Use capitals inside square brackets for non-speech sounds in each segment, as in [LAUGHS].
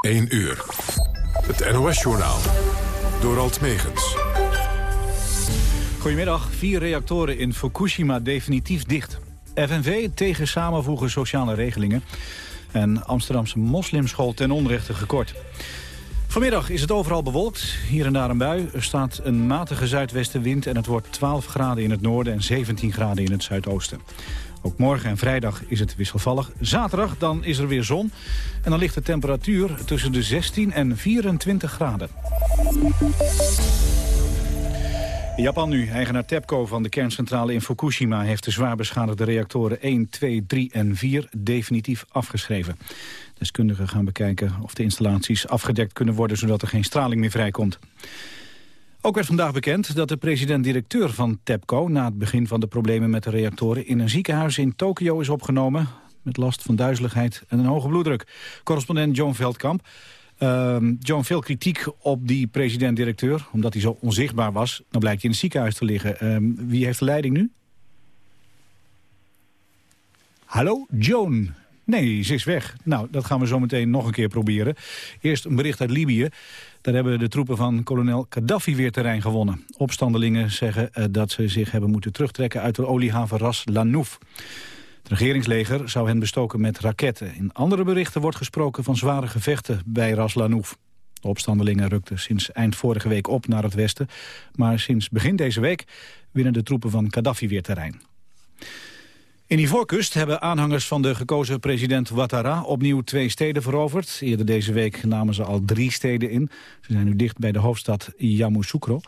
1 uur. Het NOS-journaal. Door Alt Megens. Goedemiddag. Vier reactoren in Fukushima definitief dicht. FNV tegen samenvoegen sociale regelingen. En Amsterdamse moslimschool ten onrechte gekort. Vanmiddag is het overal bewolkt. Hier en daar een bui. Er staat een matige zuidwestenwind en het wordt 12 graden in het noorden en 17 graden in het zuidoosten. Ook morgen en vrijdag is het wisselvallig. Zaterdag dan is er weer zon. En dan ligt de temperatuur tussen de 16 en 24 graden. Japan nu. Eigenaar TEPCO van de kerncentrale in Fukushima... heeft de zwaar beschadigde reactoren 1, 2, 3 en 4 definitief afgeschreven. Deskundigen gaan bekijken of de installaties afgedekt kunnen worden... zodat er geen straling meer vrijkomt. Ook werd vandaag bekend dat de president-directeur van TEPCO... na het begin van de problemen met de reactoren... in een ziekenhuis in Tokio is opgenomen... met last van duizeligheid en een hoge bloeddruk. Correspondent John Veldkamp. Uh, John, veel kritiek op die president-directeur... omdat hij zo onzichtbaar was. Dan blijkt hij in het ziekenhuis te liggen. Uh, wie heeft de leiding nu? Hallo, Joan. Nee, ze is weg. Nou, dat gaan we zo meteen nog een keer proberen. Eerst een bericht uit Libië. Daar hebben de troepen van kolonel Gaddafi weer terrein gewonnen. Opstandelingen zeggen uh, dat ze zich hebben moeten terugtrekken uit de oliehaven Ras Lanouf. Het regeringsleger zou hen bestoken met raketten. In andere berichten wordt gesproken van zware gevechten bij Ras Lanouf. De opstandelingen rukten sinds eind vorige week op naar het westen. Maar sinds begin deze week winnen de troepen van Gaddafi weer terrein. In Ivoorkust hebben aanhangers van de gekozen president Ouattara opnieuw twee steden veroverd. Eerder deze week namen ze al drie steden in. Ze zijn nu dicht bij de hoofdstad Yamoussoukro.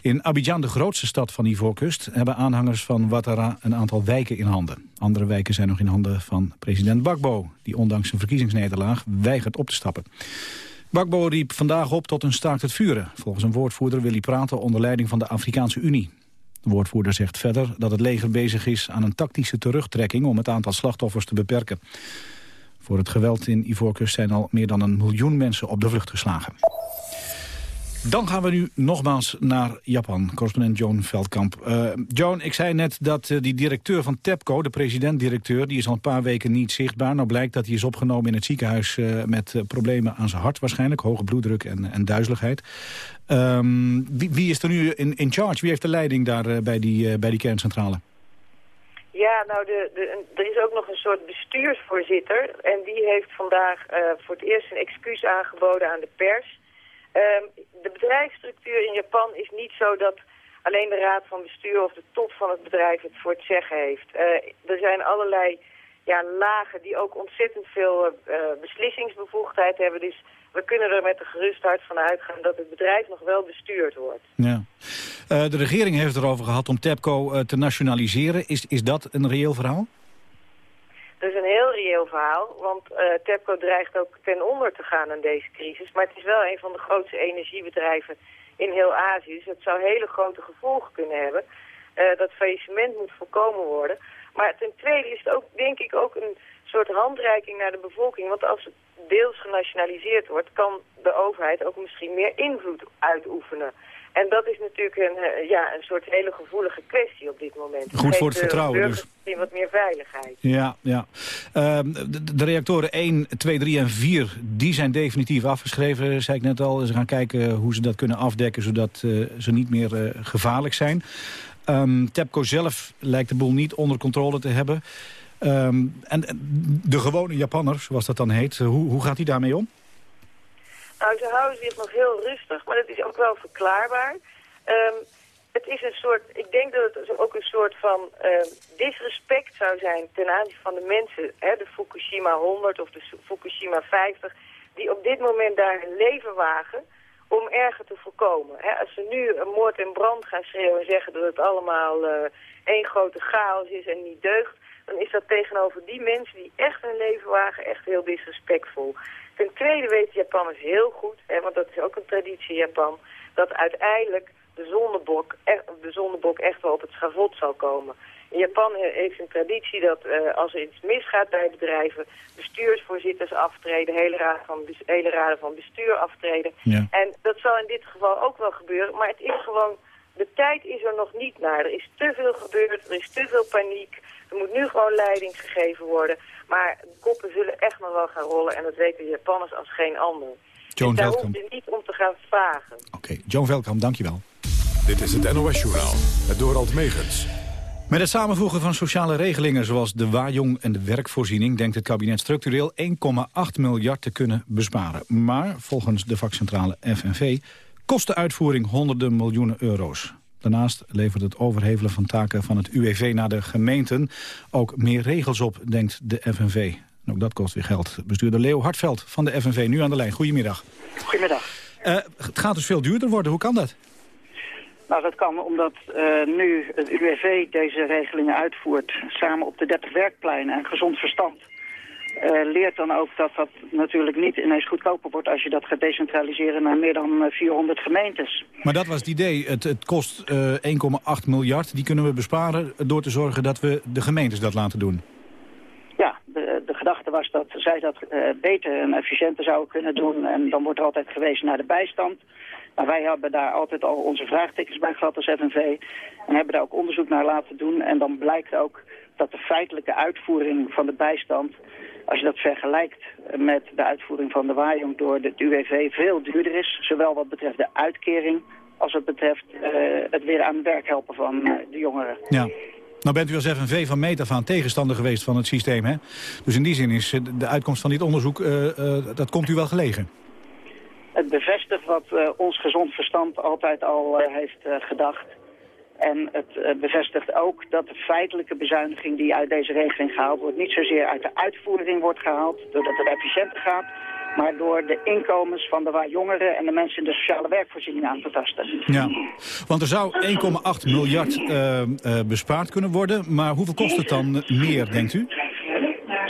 In Abidjan, de grootste stad van Ivoorkust, hebben aanhangers van Ouattara een aantal wijken in handen. Andere wijken zijn nog in handen van president Bakbo, die ondanks zijn verkiezingsnederlaag weigert op te stappen. Bakbo riep vandaag op tot een staakt het vuren. Volgens een woordvoerder wil hij praten onder leiding van de Afrikaanse Unie. De woordvoerder zegt verder dat het leger bezig is aan een tactische terugtrekking om het aantal slachtoffers te beperken. Voor het geweld in Ivoorkust zijn al meer dan een miljoen mensen op de vlucht geslagen. Dan gaan we nu nogmaals naar Japan. Correspondent Joan Veldkamp. Uh, Joan, ik zei net dat uh, die directeur van TEPCO, de president-directeur... die is al een paar weken niet zichtbaar. Nou blijkt dat hij is opgenomen in het ziekenhuis... Uh, met problemen aan zijn hart waarschijnlijk. Hoge bloeddruk en, en duizeligheid. Um, wie, wie, is er nu in, in charge? Wie heeft de leiding daar bij, die, bij kerncentrale? Ja, nou, de, de, er is ook nog een soort bestuursvoorzitter. En die heeft vandaag voor het eerst een excuus aangeboden aan de pers... Um, de bedrijfsstructuur in Japan is niet zo dat alleen de raad van bestuur of de top van het bedrijf het voor het zeggen heeft. Uh, er zijn allerlei ja, lagen die ook ontzettend veel uh, beslissingsbevoegdheid hebben. Dus we kunnen er met een gerust hart van uitgaan dat het bedrijf nog wel bestuurd wordt. Ja. De regering heeft erover gehad om TEPCO te nationaliseren. Is, is dat een reëel verhaal? Dat is een heel reëel verhaal, want uh, TEPCO dreigt ook ten onder te gaan aan deze crisis. Maar het is wel een van de grootste energiebedrijven in heel Azië. Dus het zou hele grote gevolgen kunnen hebben. Uh, dat faillissement moet voorkomen worden. Maar ten tweede is het ook, denk ik, ook een soort handreiking naar de bevolking. Want als het deels genationaliseerd wordt, kan de overheid ook misschien meer invloed uitoefenen. En dat is natuurlijk een, eh, ja, een soort hele gevoelige kwestie op dit moment. Goed voor het vertrouwen. Dus. wat meer veiligheid. Ja, ja. Uh, de, de, reactoren 1, 2, 3 en 4, die zijn definitief afgeschreven, zei ik net al. Ze gaan kijken hoe ze dat kunnen afdekken, zodat uh, ze niet meer uh, gevaarlijk zijn. Um, TEPCO zelf lijkt de boel niet onder controle te hebben. Um, en de gewone Japanner, zoals dat dan heet, hoe, hoe gaat hij daarmee om? Nou, ze houden zich nog heel rustig, maar dat is ook wel verklaarbaar. Um, het is een soort, ik denk dat het ook een soort van uh, disrespect zou zijn ten aanzien van de mensen, hè, de Fukushima 100 of de Fukushima 50, die op dit moment daar hun leven wagen om erger te voorkomen. Hè, als ze nu een moord en brand gaan schreeuwen en zeggen dat het allemaal uh, één grote chaos is en niet deugt, dan is dat tegenover die mensen die echt hun leven wagen echt heel disrespectvol. Ten tweede weten Japanners heel goed, hè, want dat is ook een traditie in Japan, dat uiteindelijk de zondebok, de zondebok echt wel op het schavot zal komen. In Japan heeft een traditie dat uh, als er iets misgaat bij bedrijven, bestuursvoorzitters aftreden, hele raden van, hele raden van bestuur aftreden. Ja. En dat zal in dit geval ook wel gebeuren, maar het is gewoon, de tijd is er nog niet naar. Er is te veel gebeurd, er is te veel paniek. Er moet nu gewoon leiding gegeven worden. Maar de koppen zullen echt nog wel gaan rollen en dat weten de Japanners als geen ander. Joan dus daar hoeft u niet om te gaan vragen. Oké, Joan Veldkamp, dankjewel. Dit is het NOS-journaal. Het Dorald Megens. Met het samenvoegen van sociale regelingen zoals de waaijong en de werkvoorziening... denkt het kabinet structureel 1,8 miljard te kunnen besparen. Maar volgens de vakcentrale FNV kost de uitvoering honderden miljoenen euro's. Daarnaast levert het overhevelen van taken van het UWV naar de gemeenten... ook meer regels op, denkt de FNV. En ook dat kost weer geld. Bestuurder Leo Hartveld van de FNV, nu aan de lijn. Goedemiddag. Goedemiddag. Eh, het gaat dus veel duurder worden. Hoe kan dat? Nou, dat kan omdat eh, nu het UWV deze regelingen uitvoert... samen op de 30 werkpleinen en gezond verstand... eh, leert dan ook dat dat natuurlijk niet ineens goedkoper wordt... als je dat gaat decentraliseren naar meer dan eh, 400 gemeentes. Maar dat was het idee. Het, het kost eh, 1,8 miljard. Die kunnen we besparen door te zorgen dat we de gemeentes dat laten doen. Ja, de, de gedachte was dat zij dat eh, beter en efficiënter zouden kunnen doen... en dan wordt er altijd gewezen naar de bijstand... Maar wij hebben daar altijd al onze vraagtekens bij gehad als FNV. En hebben daar ook onderzoek naar laten doen. En dan blijkt ook dat de feitelijke uitvoering van de bijstand... als je dat vergelijkt met de uitvoering van de waaijong door het UWV... veel duurder is. Zowel wat betreft de uitkering als wat betreft eh, het weer aan het werk helpen van eh, de jongeren. Ja. Nou bent u als FNV van meet af aan tegenstander geweest van het systeem, hè? Dus in die zin is eh, de uitkomst van dit onderzoek, dat komt u wel gelegen. Het bevestigt wat ons gezond verstand altijd al heeft gedacht. En het eh, bevestigt ook dat de feitelijke bezuiniging die uit deze regeling gehaald wordt... niet zozeer uit de uitvoering wordt gehaald, doordat het efficiënter gaat... maar door de inkomens van de jongeren en de mensen in de sociale werkvoorziening aan te tasten. Ja, want er zou 1,8 miljard eh, eh, bespaard kunnen worden. Maar hoeveel kost het dan meer, denkt u?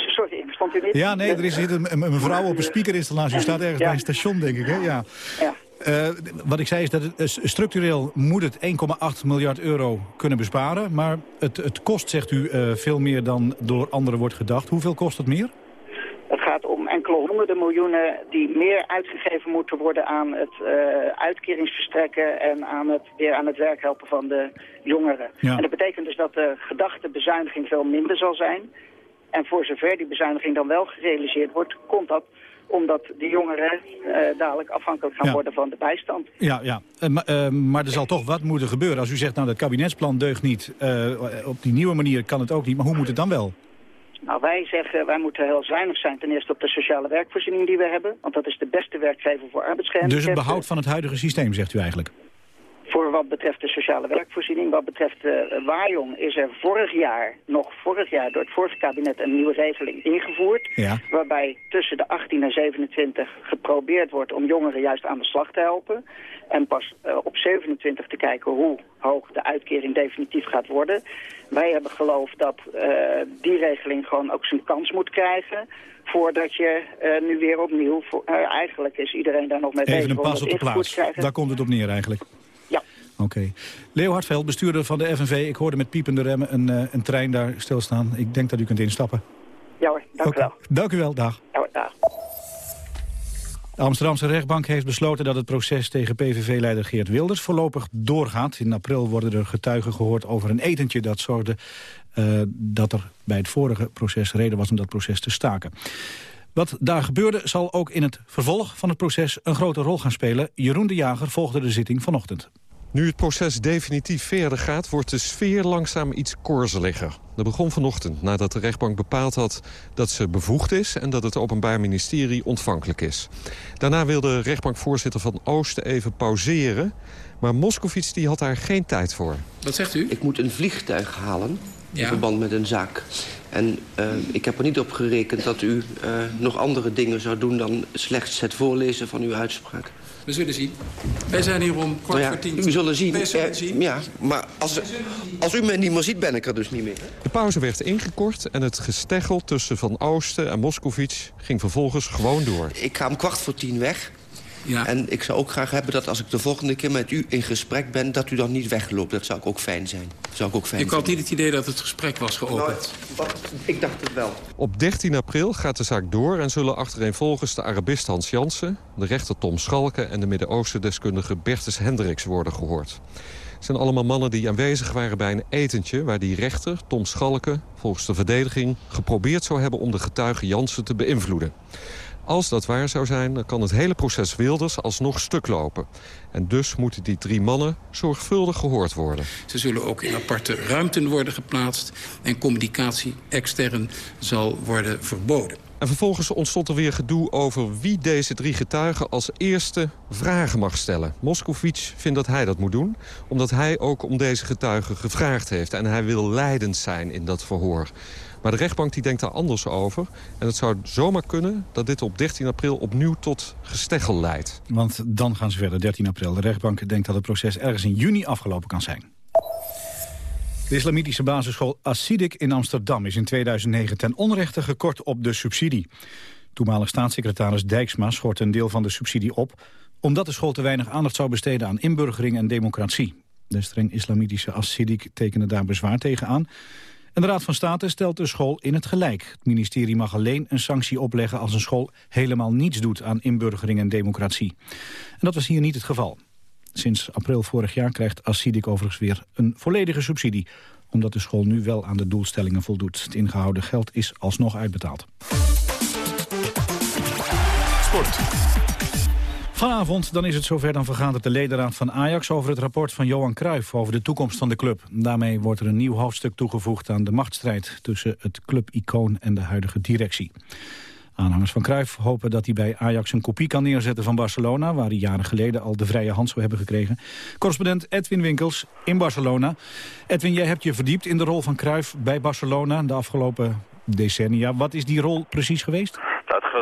Sorry, ik verstond u niet. Ja, nee, er is zit een, een een vrouw op een speakerinstallatie. U staat ergens Ja. bij een station, denk ik, hè? Ja. Ja. Eh, wat ik zei is dat het, eh, structureel moet het 1,8 miljard euro kunnen besparen. Maar het, het kost, zegt u, eh, veel meer dan door anderen wordt gedacht. Hoeveel kost het meer? Het gaat om enkele honderden miljoenen die meer uitgegeven moeten worden aan het eh, uitkeringsverstrekken en aan het, weer aan het werk helpen van de jongeren. Ja. En dat betekent dus dat de gedachte bezuiniging veel minder zal zijn. En voor zover die bezuiniging dan wel gerealiseerd wordt, komt dat omdat de jongeren eh, dadelijk afhankelijk gaan Ja. worden van de bijstand. Ja, ja. Eh, maar, eh, maar er zal toch wat moeten gebeuren. Als u zegt, nou, dat kabinetsplan deugt niet. op die nieuwe manier kan het ook niet. Maar hoe moet het dan wel? Nou, wij zeggen, wij moeten heel zuinig zijn ten eerste op de sociale werkvoorziening die we hebben. Want dat is de beste werkgever voor arbeidsgehandicapten. Dus het behoud van het huidige systeem, zegt u eigenlijk. Voor wat betreft de sociale werkvoorziening, wat betreft de waaijong, is er vorig jaar, nog vorig jaar, door het vorige kabinet een nieuwe regeling ingevoerd. Ja. Waarbij tussen de 18 en 27 geprobeerd wordt om jongeren juist aan de slag te helpen. En pas eh, op 27 te kijken hoe hoog de uitkering definitief gaat worden. Wij hebben geloofd dat eh, die regeling gewoon ook zijn kans moet krijgen. Voordat je eh, nu weer opnieuw, voor- eh, eigenlijk is iedereen daar nog mee bezig. Even een pas op de plaats. Daar komt het op neer eigenlijk. Oké. Leo Hartveld, bestuurder van de FNV. Ik hoorde met piepende remmen een, eh, een trein daar stilstaan. Ik denk dat u kunt instappen. Ja hoor, dank u wel. Dank u wel, dag. Ja hoor, dag. De Amsterdamse rechtbank heeft besloten dat het proces tegen PVV-leider Geert Wilders voorlopig doorgaat. In april worden er getuigen gehoord over een etentje dat zorgde eh, dat er bij het vorige proces reden was om dat proces te staken. Wat daar gebeurde zal ook in het vervolg van het proces een grote rol gaan spelen. Jeroen de Jager volgde de zitting vanochtend. Nu het proces definitief verder gaat, wordt de sfeer langzaam iets korzeliger. Dat begon vanochtend nadat de rechtbank bepaald had dat ze bevoegd is... en dat het Openbaar Ministerie ontvankelijk is. Daarna wilde rechtbankvoorzitter Van Oosten even pauzeren... maar Moskovits die had daar geen tijd voor. Wat zegt u? Ik moet een vliegtuig halen in Ja. verband met een zaak. En eh, ik heb er niet op gerekend dat u eh, nog andere dingen zou doen... dan slechts het voorlezen van uw uitspraak. We zullen zien. Wij zijn hier om kwart Nou ja, voor tien. u zullen zien. Wij zullen Eh, zien. Ja, maar als, als u me niet meer ziet, ben ik er dus niet meer. De pauze werd ingekort en het gesteggel tussen Van Oosten en Moskovits... ging vervolgens gewoon door. Ik ga om kwart voor tien weg. Ja. En ik zou ook graag hebben dat als ik de volgende keer met u in gesprek ben... dat u dan niet wegloopt. Dat zou ook fijn zijn. Dat zou ik ook fijn Ik had niet het idee dat het gesprek was geopend. Nou, ik dacht het wel. Op 13 april gaat de zaak door en zullen achtereenvolgens de Arabist Hans Jansen... de rechter Tom Schalke en de Midden-Oosten-deskundige Bertus Hendricks worden gehoord. Het zijn allemaal mannen die aanwezig waren bij een etentje... waar die rechter, Tom Schalke, volgens de verdediging... geprobeerd zou hebben om de getuige Jansen te beïnvloeden. Als dat waar zou zijn, dan kan het hele proces Wilders alsnog stuk lopen. En dus moeten die drie mannen zorgvuldig gehoord worden. Ze zullen ook in aparte ruimten worden geplaatst... en communicatie extern zal worden verboden. En vervolgens ontstond er weer gedoe over wie deze drie getuigen als eerste vragen mag stellen. Moscovic vindt dat hij dat moet doen, omdat hij ook om deze getuigen gevraagd heeft. En hij wil leidend zijn in dat verhoor. Maar de rechtbank die denkt daar anders over. En het zou zomaar kunnen dat dit op 13 april opnieuw tot gesteggel leidt. Want dan gaan ze verder, 13 april. De rechtbank denkt dat het proces ergens in juni afgelopen kan zijn. De islamitische basisschool Asidik in Amsterdam is in 2009 ten onrechte gekort op de subsidie. Toenmalig staatssecretaris Dijksma schort een deel van de subsidie op... omdat de school te weinig aandacht zou besteden aan inburgering en democratie. De streng islamitische Asidik tekende daar bezwaar tegen aan... En de Raad van State stelt de school in het gelijk. Het ministerie mag alleen een sanctie opleggen als een school helemaal niets doet aan inburgering en democratie. En dat was hier niet het geval. Sinds april vorig jaar krijgt Assidik overigens weer een volledige subsidie omdat de school nu wel aan de doelstellingen voldoet. Het ingehouden geld is alsnog uitbetaald. Sport. Vanavond dan is het zover dan vergadert de ledenraad van Ajax over het rapport van Johan Cruijff over de toekomst van de club. Daarmee wordt er een nieuw hoofdstuk toegevoegd aan de machtsstrijd tussen het clubicoon en de huidige directie. Aanhangers van Cruijff hopen dat hij bij Ajax een kopie kan neerzetten van Barcelona... waar hij jaren geleden al de vrije hand zou hebben gekregen. Correspondent Edwin Winkels in Barcelona. Edwin, jij hebt je verdiept in de rol van Cruijff bij Barcelona de afgelopen decennia. Wat is die rol precies geweest?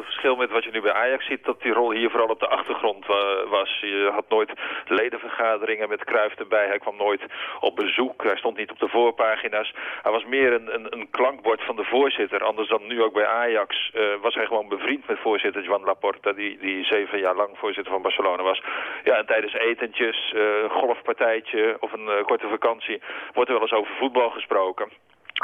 Verschil met wat je nu bij Ajax ziet, dat die rol hier vooral op de achtergrond uh, was. Je had nooit ledenvergaderingen met Cruijff erbij. Hij kwam nooit op bezoek. Hij stond niet op de voorpagina's. Hij was meer een, een, een klankbord van de voorzitter. Anders dan nu ook bij Ajax uh, was hij gewoon bevriend met voorzitter Juan Laporta, die, die zeven jaar lang voorzitter van Barcelona was. Ja, en tijdens etentjes, uh, golfpartijtje of een korte vakantie wordt er wel eens over voetbal gesproken.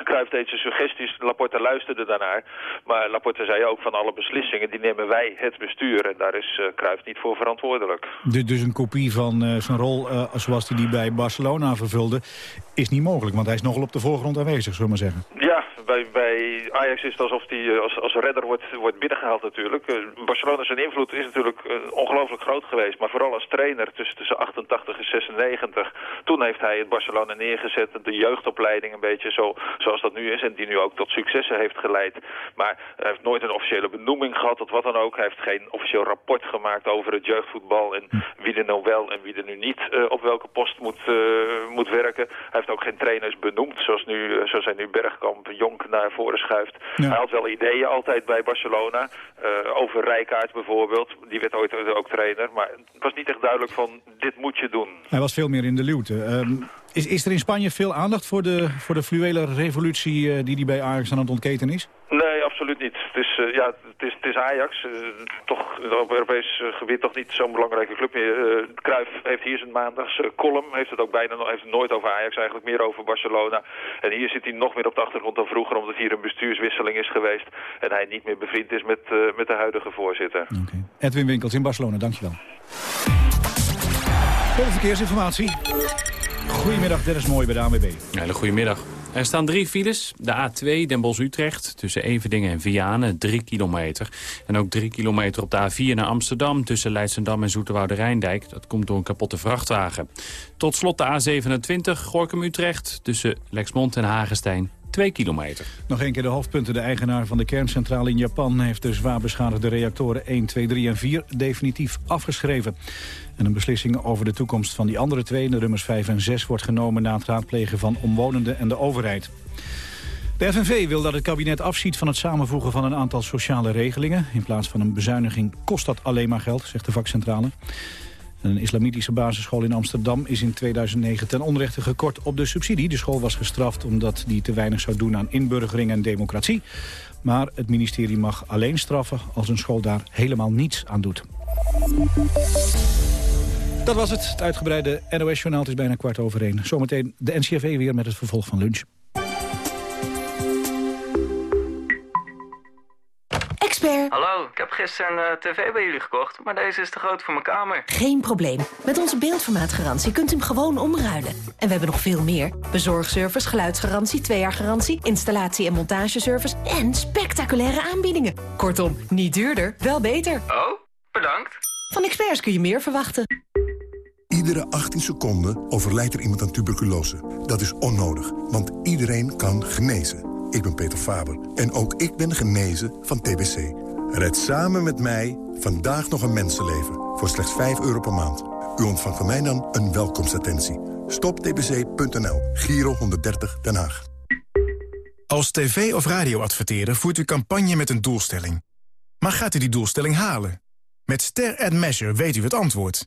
Cruijff deed zijn suggesties, Laporta luisterde daarnaar. Maar Laporta zei ook van alle beslissingen, die nemen wij het bestuur. En daar is uh, niet voor verantwoordelijk. Dus, dus een kopie van uh, zijn rol uh, zoals hij die bij Barcelona vervulde... is niet mogelijk, want hij is nogal op de voorgrond aanwezig, zullen we maar zeggen. Ja, bij, Ajax is het alsof hij als, als redder wordt, wordt binnengehaald natuurlijk. Barcelona zijn invloed is natuurlijk ongelooflijk groot geweest. Maar vooral als trainer tussen, tussen 88 en 96. Toen heeft hij het Barcelona neergezet, de jeugdopleiding een beetje zo zoals dat nu is en die nu ook tot successen heeft geleid. Maar hij heeft nooit een officiële benoeming gehad tot wat dan ook. Hij heeft geen officieel rapport gemaakt over het jeugdvoetbal en wie er nou wel en wie er nu niet op welke post moet, moet werken. Hij heeft ook geen trainers benoemd zoals, nu, zoals hij nu Bergkamp Naar voren schuift. Ja. Hij had wel ideeën altijd bij Barcelona, over Rijkaard bijvoorbeeld. Die werd ooit ook trainer, maar het was niet echt duidelijk van dit moet je doen. Hij was veel meer in de luwte. Um, is, is er in Spanje veel aandacht voor de, voor de fluwele revolutie uh, die, die bij Ajax aan het ontketen is? Nee, absoluut niet. Het is, uh, ja, het is, het is Ajax. Uh, toch op Europees gebied toch niet zo'n belangrijke club meer. Uh, Cruijff heeft hier zijn maandags column. Heeft het ook bijna heeft het nooit over Ajax, eigenlijk meer over Barcelona. En hier zit hij nog meer op de achtergrond dan vroeger, omdat hier een bestuurswisseling is geweest. En hij niet meer bevriend is met, met de huidige voorzitter. Okay. Edwin Winkels in Barcelona, dankjewel. Voor de verkeersinformatie. Goedemiddag, Dennis Mooi bij de ANWB. Hele goedemiddag. Er staan drie files. De A2 Den Bosch-Utrecht tussen Everdingen en Vianen, 3 kilometer. En ook 3 kilometer op de A4 naar Amsterdam tussen Leidsendam en Zoeterwoude-Rijndijk. Dat komt door een kapotte vrachtwagen. Tot slot de A27 Gorkum-Utrecht tussen Lexmond en Hagestein. 2 kilometer. Nog een keer de hoofdpunten. De eigenaar van de kerncentrale in Japan heeft de zwaar beschadigde reactoren 1, 2, 3 en 4 definitief afgeschreven. En een beslissing over de toekomst van die andere twee, de nummers 5 en 6, wordt genomen na het raadplegen van omwonenden en de overheid. De FNV wil dat het kabinet afziet van het samenvoegen van een aantal sociale regelingen. In plaats van een bezuiniging kost dat alleen maar geld, zegt de vakcentrale. Een islamitische basisschool in Amsterdam is in 2009 ten onrechte gekort op de subsidie. De school was gestraft omdat die te weinig zou doen aan inburgering en democratie. Maar het ministerie mag alleen straffen als een school daar helemaal niets aan doet. Dat was het, het uitgebreide NOS-journaal. Is bijna kwart over één. Zometeen de NCRV weer met het vervolg van lunch. Expert. Hallo, ik heb gisteren een uh, tv bij jullie gekocht, maar deze is te groot voor mijn kamer. Geen probleem. Met onze beeldformaatgarantie kunt u hem gewoon omruilen. En we hebben nog veel meer. Bezorgservice, geluidsgarantie, twee jaar garantie, installatie- en montageservice en spectaculaire aanbiedingen. Kortom, niet duurder, wel beter. Oh, bedankt. Van experts kun je meer verwachten. Iedere 18 seconden overlijdt er iemand aan tuberculose. Dat is onnodig, want iedereen kan genezen. Ik ben Peter Faber en ook ik ben genezen van TBC. Red samen met mij vandaag nog een mensenleven voor slechts 5 euro per maand. U ontvangt van mij dan een welkomstattentie. Stoptbc.nl, Giro 130 Den Haag. Als tv- of radioadverteerder voert u campagne met een doelstelling. Maar gaat u die doelstelling halen? Met Ster Ad Measure weet u het antwoord.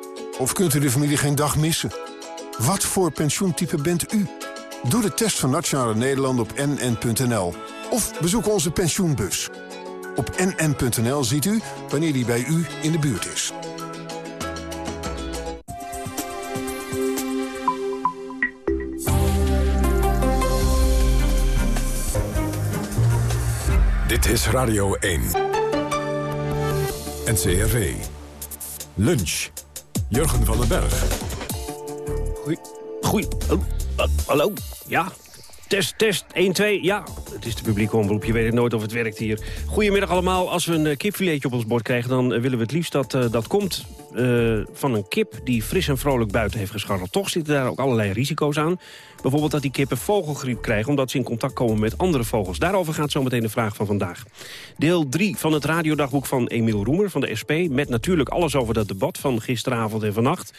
Of kunt u de familie geen dag missen? Wat voor pensioentype bent u? Doe de test van Nationale Nederland op nn.nl. Of bezoek onze pensioenbus. Op nn.nl ziet u wanneer die bij u in de buurt is. Dit is Radio 1. NCRV. Lunch. Jurgen van den Berg. Goeie. Goeie. Oh, uh, hallo. Ja. Test, test. 1, 2. Ja. Het is de publieke omroep. Je weet het nooit of het werkt hier. Goedemiddag allemaal. Als we een uh, kipfiletje op ons bord krijgen... dan uh, willen we het liefst dat dat komt van een kip die fris en vrolijk buiten heeft gescharreld. Toch zitten daar ook allerlei risico's aan. Bijvoorbeeld dat die kippen vogelgriep krijgen... omdat ze in contact komen met andere vogels. Daarover gaat zometeen de vraag van vandaag. Deel 3 van het radiodagboek van Emiel Roemer van de SP... met natuurlijk alles over dat debat van gisteravond en vannacht.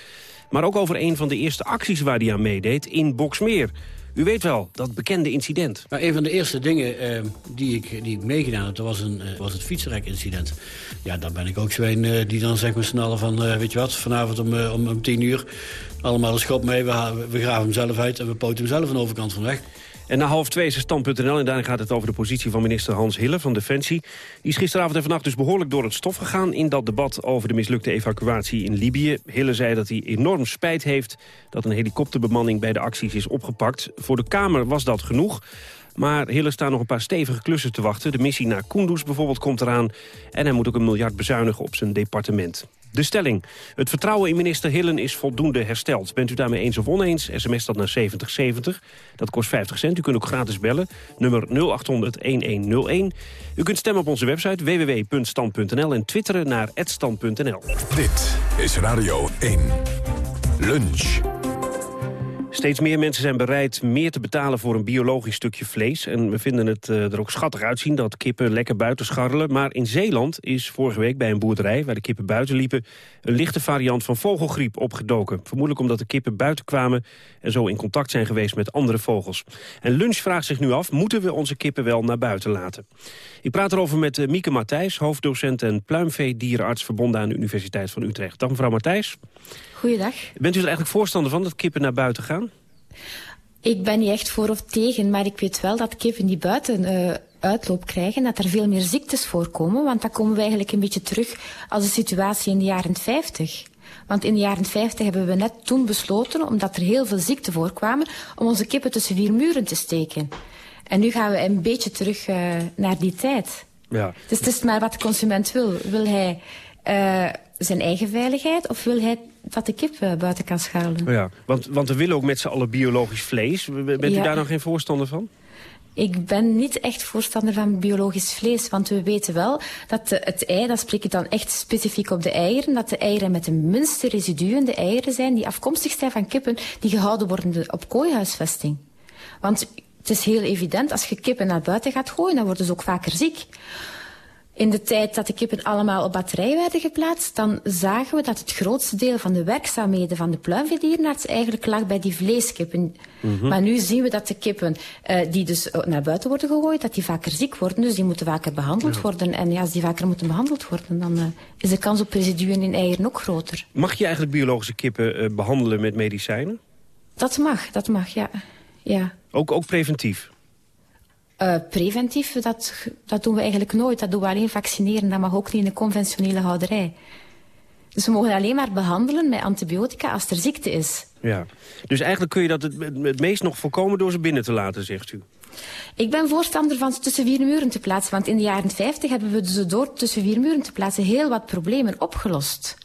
Maar ook over een van de eerste acties waar hij aan meedeed in Boksmeer. U weet wel, dat bekende incident. Nou, een van de eerste dingen uh, die, ik, die ik meegedaan heb, was, een, uh, was het fietsrek-incident. Ja, dan ben ik ook zo een uh, die dan zeg maar snel van, weet je wat, vanavond om, om, om tien uur... allemaal een schop mee, we, we graven hem zelf uit en we poten hem zelf aan de overkant van weg. En na half twee is stand.nl en daarin gaat het over de positie van minister Hans Hille van Defensie. Die is gisteravond en vannacht dus behoorlijk door het stof gegaan in dat debat over de mislukte evacuatie in Libië. Hille zei dat hij enorm spijt heeft dat een helikopterbemanning bij de acties is opgepakt. Voor de Kamer was dat genoeg. Maar Hille staan nog een paar stevige klussen te wachten. De missie naar Kunduz bijvoorbeeld komt eraan. En hij moet ook een miljard bezuinigen op zijn departement. De stelling. Het vertrouwen in minister Hillen is voldoende hersteld. Bent u daarmee eens of oneens? SMS dat naar 7070. Dat kost 50 cent. U kunt ook gratis bellen. Nummer 0800-1101. U kunt stemmen op onze website www.stand.nl en twitteren naar @stand.nl. Dit is Radio 1. Lunch. Steeds meer mensen zijn bereid meer te betalen voor een biologisch stukje vlees. En we vinden het uh, er ook schattig uitzien dat kippen lekker buiten scharrelen. Maar in Zeeland is vorige week bij een boerderij waar de kippen buiten liepen... een lichte variant van vogelgriep opgedoken. Vermoedelijk omdat de kippen buiten kwamen en zo in contact zijn geweest met andere vogels. En Lunch vraagt zich nu af, moeten we onze kippen wel naar buiten laten? Ik praat erover met uh, Mieke Matthijs, hoofddocent en pluimveedierenarts... verbonden aan de Universiteit van Utrecht. Dag mevrouw Matthijs. Goeiedag. Bent u er eigenlijk voorstander van dat kippen naar buiten gaan? Ik ben niet echt voor of tegen, maar ik weet wel dat kippen die buiten uh, uitloop krijgen, dat er veel meer ziektes voorkomen. Want dan komen we eigenlijk een beetje terug als de situatie in de jaren 50. Want in de jaren 50 hebben we net toen besloten, omdat er heel veel ziekten voorkwamen, om onze kippen tussen vier muren te steken. En nu gaan we een beetje terug uh, naar die tijd. Ja. Dus het is maar wat de consument wil. Wil hij uh, zijn eigen veiligheid of wil hij dat de kip uh, buiten kan scharrelen? Ja, want, want we willen ook met z'n allen biologisch vlees. Bent ja. u daar nog geen voorstander van? Ik ben niet echt voorstander van biologisch vlees, want we weten wel dat de, het ei, dat spreek ik dan echt specifiek op de eieren, dat de eieren met de minste residuen de eieren zijn die afkomstig zijn van kippen die gehouden worden op kooihuisvesting. Want het is heel evident, als je kippen naar buiten gaat gooien, dan worden ze ook vaker ziek. In de tijd dat de kippen allemaal op batterij werden geplaatst, dan zagen we dat het grootste deel van de werkzaamheden van de pluimveedierenarts eigenlijk lag bij die vleeskippen. Mhm. Maar nu zien we dat de kippen uh, die dus naar buiten worden gegooid, dat die vaker ziek worden. Dus die moeten vaker behandeld worden. En ja, als die vaker moeten behandeld worden, dan uh, is de kans op residuen in eieren ook groter. Mag je eigenlijk biologische kippen uh, behandelen met medicijnen? Dat mag, dat mag, ja. ja. Ook, ook preventief? Uh, preventief, dat, dat doen we eigenlijk nooit. Dat doen we alleen vaccineren. Dat mag ook niet in de conventionele houderij. Dus we mogen alleen maar behandelen met antibiotica als er ziekte is. Ja, dus eigenlijk kun je dat het, het meest nog voorkomen door ze binnen te laten, zegt u? Ik ben voorstander van ze tussen vier muren te plaatsen. Want in de jaren 50 hebben we ze door tussen vier muren te plaatsen heel wat problemen opgelost.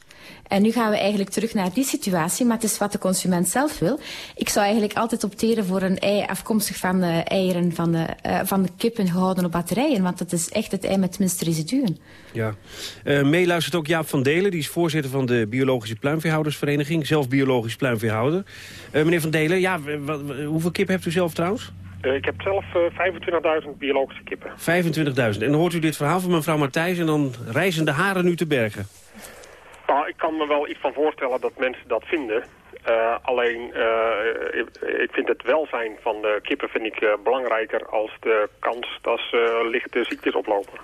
En nu gaan we eigenlijk terug naar die situatie, maar het is wat de consument zelf wil. Ik zou eigenlijk altijd opteren voor een ei afkomstig van de eieren van de, uh, van de kippen gehouden op batterijen, want dat is echt het ei met het minste residuen. Ja. Uh, meeluistert ook Jaap van Delen, die is voorzitter van de Biologische Pluimveehoudersvereniging, zelf biologisch pluimveehouder. Uh, meneer van Delen, ja, hoeveel kip hebt u zelf trouwens? Ik heb zelf uh, 25.000 biologische kippen. 25.000. En dan hoort u dit verhaal van mevrouw Matthijs en dan reizen de haren nu te bergen. Nou, ik kan me wel iets van voorstellen dat mensen dat vinden. Uh, alleen, uh, ik, ik, vind het welzijn van de kippen vind ik, uh, belangrijker als de kans dat ze lichte ziektes oplopen.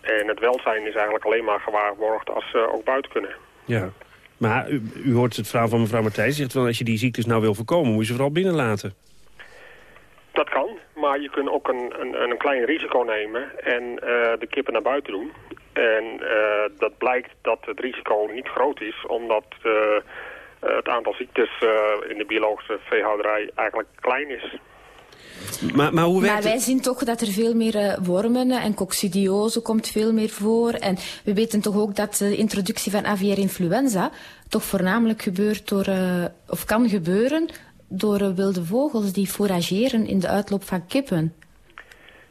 En het welzijn is eigenlijk alleen maar gewaarborgd als ze ook buiten kunnen. Ja, maar u, u hoort het verhaal van mevrouw Matthijs. zegt wel, als je die ziektes nou wil voorkomen, moet je ze vooral binnen laten. Dat kan, maar je kunt ook een, een, een klein risico nemen en de kippen naar buiten doen. En uh, dat blijkt dat het risico niet groot is, omdat uh, het aantal ziektes uh, in de biologische veehouderij eigenlijk klein is. Maar, maar, hoe maar wij zien toch dat er veel meer uh, wormen en coccidiose komt veel meer voor. En we weten toch ook dat de introductie van aviaire influenza toch voornamelijk gebeurt door, uh, of kan gebeuren door uh, wilde vogels die forageren in de uitloop van kippen.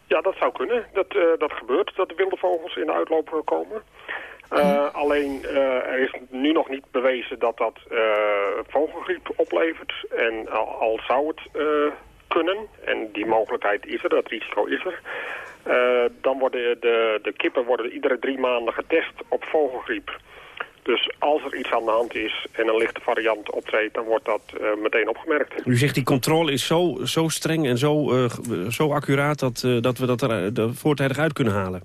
Ja, dat zou kunnen. Dat, uh, dat gebeurt, dat de wilde vogels in de uitloop komen. Uh, alleen uh, er is nu nog niet bewezen dat dat vogelgriep oplevert. En al, al zou het kunnen, en die mogelijkheid is er, dat risico is er... dan worden de, de kippen worden iedere drie maanden getest op vogelgriep. Dus als er iets aan de hand is en een lichte variant optreedt, dan wordt dat uh, meteen opgemerkt. U zegt die controle is zo, zo streng en zo, uh, zo accuraat dat, uh, dat we dat er uh, voortijdig uit kunnen halen.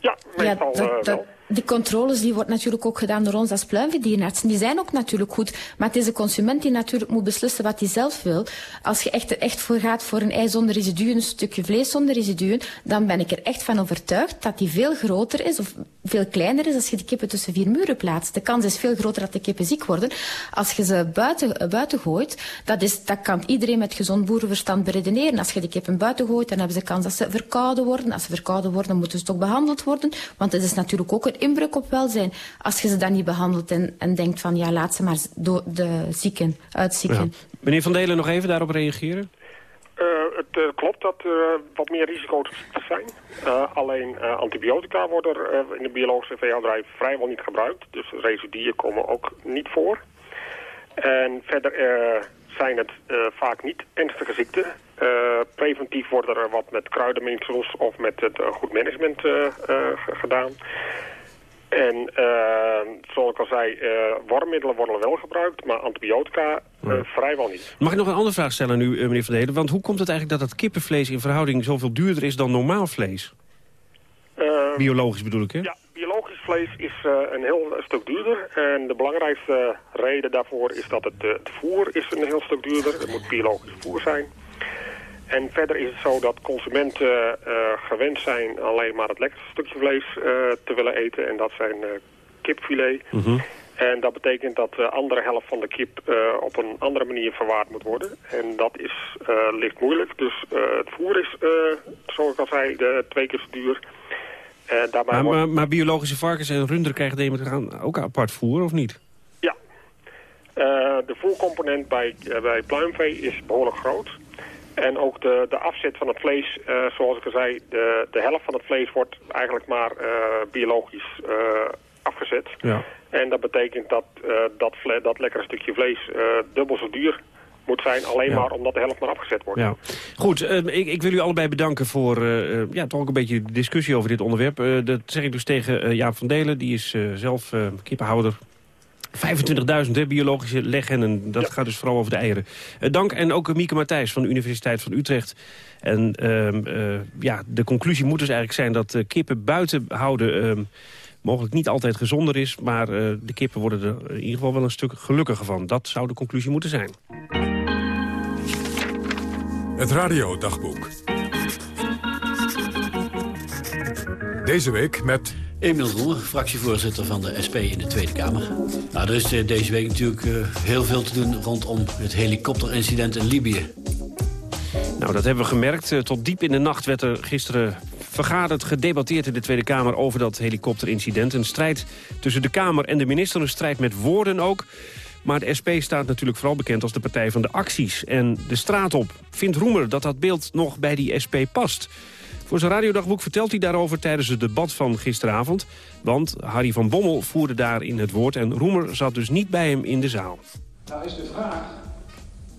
Ja, meestal ja, dat, dat, die controles die wordt natuurlijk ook gedaan door ons als pluimveedierenartsen. Die zijn ook natuurlijk goed. Maar het is de consument die natuurlijk moet beslissen wat hij zelf wil. Als je echt, echt voor gaat voor een ei zonder residuen, een stukje vlees zonder residuen, dan ben ik er echt van overtuigd dat die veel groter is of veel kleiner is als je de kippen tussen vier muren plaatst. De kans is veel groter dat de kippen ziek worden. Als je ze buiten, buiten gooit, dat, is, dat kan iedereen met gezond boerenverstand beredeneren. Als je de kippen buiten gooit, dan hebben ze kans dat ze verkouden worden. Als ze verkouden worden, moeten ze toch behandeld worden. Want het is natuurlijk ook een inbreuk op welzijn. Als je ze dan niet behandelt en, en denkt van ja, laat ze maar de zieken uitzieken. Ja. Meneer Van Delen, nog even daarop reageren? Uh, het uh, klopt dat er uh, wat meer risico's zijn. alleen antibiotica worden er in de biologische veehouderij vrijwel niet gebruikt. Dus residuen komen ook niet voor. En verder zijn het vaak niet ernstige ziekten. preventief worden er wat met kruidenmengsels of met het goed management gedaan. En uh, zoals ik al zei, uh, wormmiddelen worden wel gebruikt, maar antibiotica ja. vrijwel niet. Mag ik nog een andere vraag stellen nu, meneer Van Heden? Want hoe komt het eigenlijk dat het kippenvlees in verhouding zoveel duurder is dan normaal vlees? Biologisch bedoel ik, hè? Ja, biologisch vlees is een heel stuk duurder. En de belangrijkste reden daarvoor is dat het, het voer is een heel stuk duurder. Het moet biologisch voer zijn. En verder is het zo dat consumenten uh, gewend zijn alleen maar het lekkerste stukje vlees uh, te willen eten. En dat zijn uh, kipfilet. Mhm. Mm -hmm. En dat betekent dat de andere helft van de kip op een andere manier verwaard moet worden. En dat is licht moeilijk. Dus het voer is, zoals ik al zei, de, twee keer zo duur. maar, maar, maar, biologische varkens en runderen krijgen gaan ook apart voer, of niet? Ja. de voercomponent bij, bij pluimvee is behoorlijk groot. En ook de, de afzet van het vlees, uh, zoals ik al zei, de, de helft van het vlees wordt eigenlijk maar uh, biologisch uh, afgezet. Ja. En dat betekent dat dat, dat lekkere stukje vlees dubbel zo duur moet zijn... alleen Ja. maar omdat de helft maar afgezet wordt. Ja. Goed, eh, ik, ik wil u allebei bedanken voor eh, eh, ja, toch ook een beetje de discussie over dit onderwerp. Eh, dat zeg ik dus tegen eh, Jaap van Delen, die is eh, zelf eh, kippenhouder. 25.000 hè, biologische leghennen, dat gaat dus vooral over de eieren. Eh, dank en ook Mieke Matthijs van de Universiteit van Utrecht. En ehm, eh, ja, de conclusie moet dus eigenlijk zijn dat eh, kippen buiten houden... ehm, mogelijk niet altijd gezonder is, maar eh, de kippen worden er in ieder geval wel een stuk gelukkiger van. Dat zou de conclusie moeten zijn. Het radiodagboek. Deze week met... Emiel Roemer, fractievoorzitter van de SP in de Tweede Kamer. Nou, er is eh, deze week natuurlijk eh, heel veel te doen rondom het helikopterincident in Libië. Nou, dat hebben we gemerkt. Eh, Tot diep in de nacht werd er gisteren vergaderd, gedebatteerd in de Tweede Kamer over dat helikopterincident. Een strijd tussen de Kamer en de minister, een strijd met woorden ook. Maar de SP staat natuurlijk vooral bekend als de partij van de acties en de straat op. Vindt Roemer dat dat beeld nog bij die SP past? Voor zijn radiodagboek vertelt hij daarover tijdens het debat van gisteravond. Want Harry van Bommel voerde daar in het woord en Roemer zat dus niet bij hem in de zaal. Nou is de vraag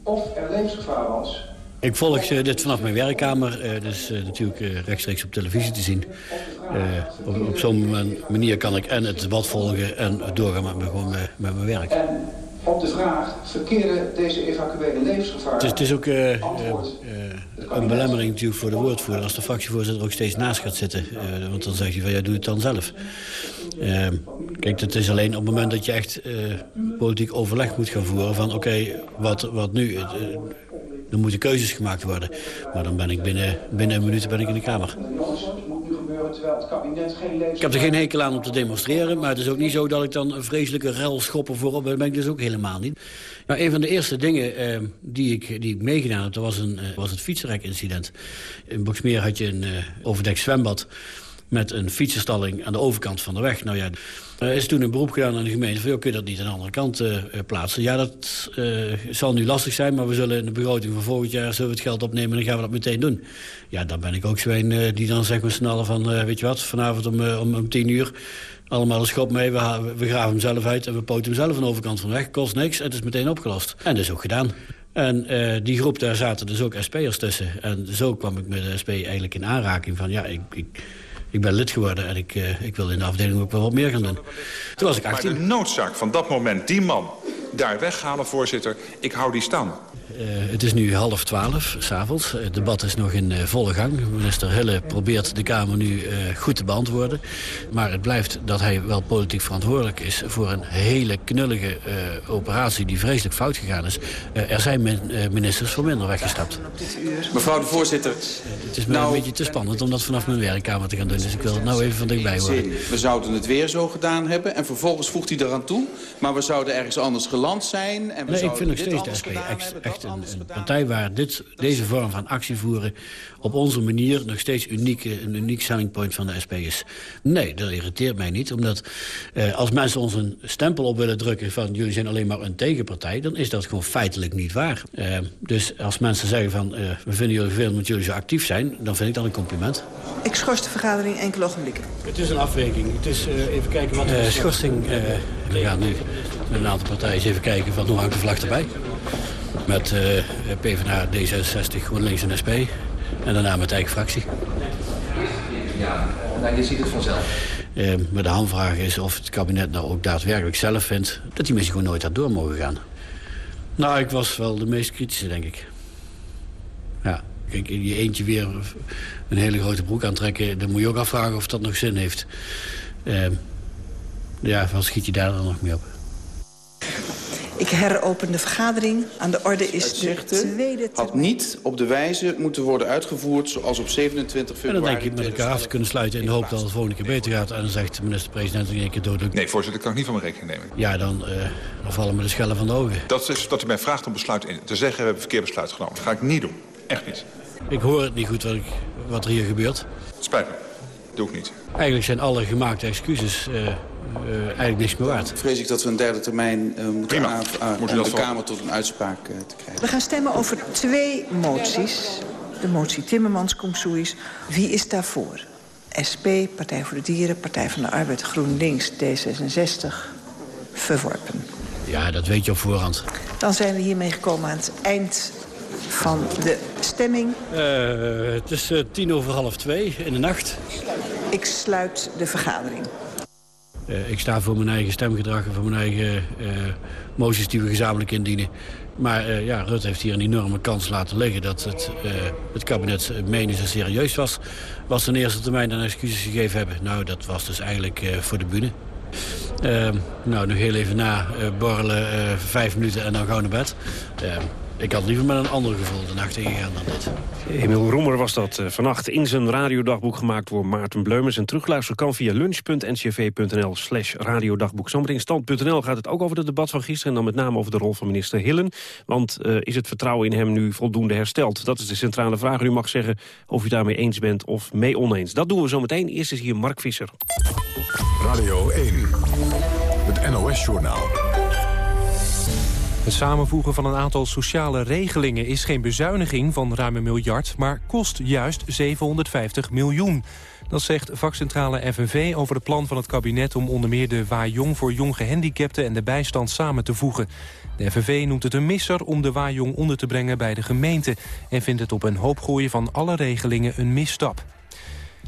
of er levensgevaar was. Ik volg eh, dit vanaf mijn werkkamer, eh, dus natuurlijk eh, rechtstreeks op televisie te zien. Eh, op op zo'n man- manier kan ik en het debat volgen en doorgaan met, mijn- gewoon met, met mijn werk. En op de vraag, verkeerde deze evacuele levensgevaar? Het is, het is ook eh, eh, eh, een belemmering natuurlijk voor de woordvoerder... als de fractievoorzitter ook steeds naast gaat zitten. Want dan zegt hij van, ja, doe het dan zelf. Eh, kijk, het is alleen op het moment dat je echt politiek overleg moet gaan voeren... van oké, wat, wat nu? Er moeten keuzes gemaakt worden. Maar dan ben ik binnen, binnen een minuut ben ik in de Kamer. Terwijl het kabinet geen levens... Ik heb er geen hekel aan om te demonstreren, maar het is ook niet zo dat ik dan een vreselijke rel schoppen voorop ben. Dat ben ik dus ook helemaal niet. Nou, een van de eerste dingen eh, die, ik, die ik meegedaan heb, dat was, een, eh, was het fietsenrek-incident. In Boksmeer had je een eh overdekt zwembad met een fietsenstalling aan de overkant van de weg. Nou ja, er is toen een beroep gedaan aan de gemeente... van, kun je dat niet aan de andere kant eh, eh, plaatsen? Ja, dat eh, zal nu lastig zijn, maar we zullen in de begroting van volgend jaar... zullen we het geld opnemen en dan gaan we dat meteen doen. Ja, dan ben ik ook zo een die dan zeg van... weet je wat, vanavond om, om, om tien uur... allemaal een schop mee, we, we graven hem zelf uit... en we poten hem zelf aan de overkant van de weg. Kost niks, het is meteen opgelost. En dat is ook gedaan. En die groep, daar zaten dus ook SP'ers tussen. En zo kwam ik met de SP eigenlijk in aanraking van... ja, ik, ik, ik ben lid geworden en ik, eh, ik wil in de afdeling ook wel wat meer gaan doen. Toen was ik 18. Maar de noodzaak van dat moment, die man daar weghalen, voorzitter, ik hou die staan. Eh, het is nu half twaalf, s'avonds. Het debat is nog in eh, volle gang. Minister Hille probeert de Kamer nu eh, goed te beantwoorden. Maar het blijft dat hij wel politiek verantwoordelijk is... voor een hele knullige eh, operatie die vreselijk fout gegaan is. Eh, er zijn min- eh, ministers voor minder weggestapt. Mevrouw de voorzitter, Het is me een beetje te spannend om dat vanaf mijn werkkamer te gaan doen. Dus ik wil het nou even van dichtbij horen. we zouden het weer zo gedaan hebben... en vervolgens voegt hij eraan toe... maar we zouden ergens anders geland zijn... en we Nee, ik zouden vind nog steeds de SP echt, een, een partij waar dit, deze vorm van actie voeren op onze manier nog steeds uniek, een uniek selling point van de SP is. Nee, dat irriteert mij niet, omdat eh, als mensen ons een stempel op willen drukken van jullie zijn alleen maar een tegenpartij, dan is dat gewoon feitelijk niet waar. Eh, dus als mensen zeggen van eh, we vinden jullie vervelend omdat jullie zo actief zijn, dan vind ik dat een compliment. Ik schors de vergadering enkele ogenblikken. Het is een afweging. Het is eh, even kijken wat... Uh, schorsing, eh, we gaan nu met een aantal partijen even kijken van hoe hangt de vlag erbij. Met eh, PvdA, D66, GroenLinks en SP. En daarna met eigen fractie. Ja, nou, je ziet het vanzelf. Eh, maar de handvraag is of het kabinet nou ook daadwerkelijk zelf vindt... dat die mensen gewoon nooit had door mogen gaan. Nou, ik was wel de meest kritische, denk ik. Ja, kijk, in je eentje weer een hele grote broek aantrekken... dan moet je ook afvragen of dat nog zin heeft. Eh, ja, wat schiet je daar dan nog mee op? Ik heropen de vergadering. Aan de orde is de Uitzichten tweede... had niet op de wijze moeten worden uitgevoerd... zoals op 27 En februari... dan denk ik met elkaar af te kunnen sluiten in de hoop dat het volgende keer beter gaat. En dan zegt de minister-president in één keer dood. Nee, voorzitter, dat kan ik niet van mijn rekening nemen. Ja, dan, eh, dan vallen me de schellen van de ogen. Dat is dat u mij vraagt om besluit in te zeggen... we hebben een verkeerd besluit genomen. Dat ga ik niet doen. Echt niet. Ik hoor het niet goed wat, ik, wat er hier gebeurt. Spijt me. Doe ik niet. Eigenlijk zijn alle gemaakte excuses eh, eigenlijk niks meer waard. Vrees ik dat we een derde termijn eh, moeten Prima. aan, aan- Moet u om dat de Kamer tot een uitspraak eh, te krijgen. We gaan stemmen over twee moties. De motie Timmermans, Komsoeis. Wie is daarvoor? SP, Partij voor de Dieren, Partij van de Arbeid, GroenLinks, D66. Verworpen. Ja, dat weet je op voorhand. Dan zijn we hiermee gekomen aan het eind van de stemming. Uh, het is uh, tien over half twee in de nacht. Ik sluit de vergadering. Uh, ik sta voor mijn eigen stemgedrag en voor mijn eigen moties die we gezamenlijk indienen. Maar ja, Rutte heeft hier een enorme kans laten liggen dat het, het kabinet menens en serieus was. Was in eerste termijn dan excuses gegeven hebben. Nou, dat was dus eigenlijk voor de bühne. nou, nog heel even na borrelen, vijf minuten en dan gauw naar bed. Ik had liever met een ander gevoel de nacht ingegaan dan dit. Emil Roemer was dat uh, vannacht in zijn radiodagboek gemaakt door Maarten Bleumers. En terugluisteren kan via lunch.ncv.nl slash radiodagboek. Zometeen stand.nl gaat het ook over het debat van gisteren... en dan met name over de rol van minister Hillen. Want uh, is het vertrouwen in hem nu voldoende hersteld? Dat is de centrale vraag. U mag zeggen of u daarmee eens bent of mee oneens. Dat doen we zometeen. Eerst is hier Mark Visser. Radio 1, het NOS-journaal. Het samenvoegen van een aantal sociale regelingen is geen bezuiniging van ruim een miljard, maar kost juist 750 miljoen. Dat zegt vakcentrale FNV over het plan van het kabinet om onder meer de Jong voor jong gehandicapten en de bijstand samen te voegen. De FNV noemt het een misser om de Jong onder te brengen bij de gemeente en vindt het op een hoop gooien van alle regelingen een misstap.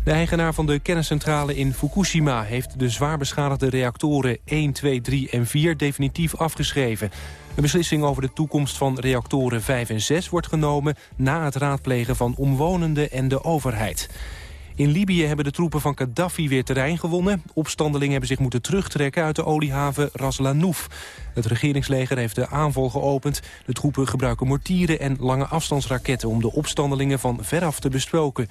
De eigenaar van de kerncentrale in Fukushima heeft de zwaar beschadigde reactoren 1, 2, 3 en 4 definitief afgeschreven. Een beslissing over de toekomst van reactoren 5 en 6 wordt genomen... na het raadplegen van omwonenden en de overheid. In Libië hebben de troepen van Gaddafi weer terrein gewonnen. Opstandelingen hebben zich moeten terugtrekken uit de oliehaven Ras Lanouf. Het regeringsleger heeft de aanval geopend. De troepen gebruiken mortieren en lange afstandsraketten... om de opstandelingen van veraf te besproken.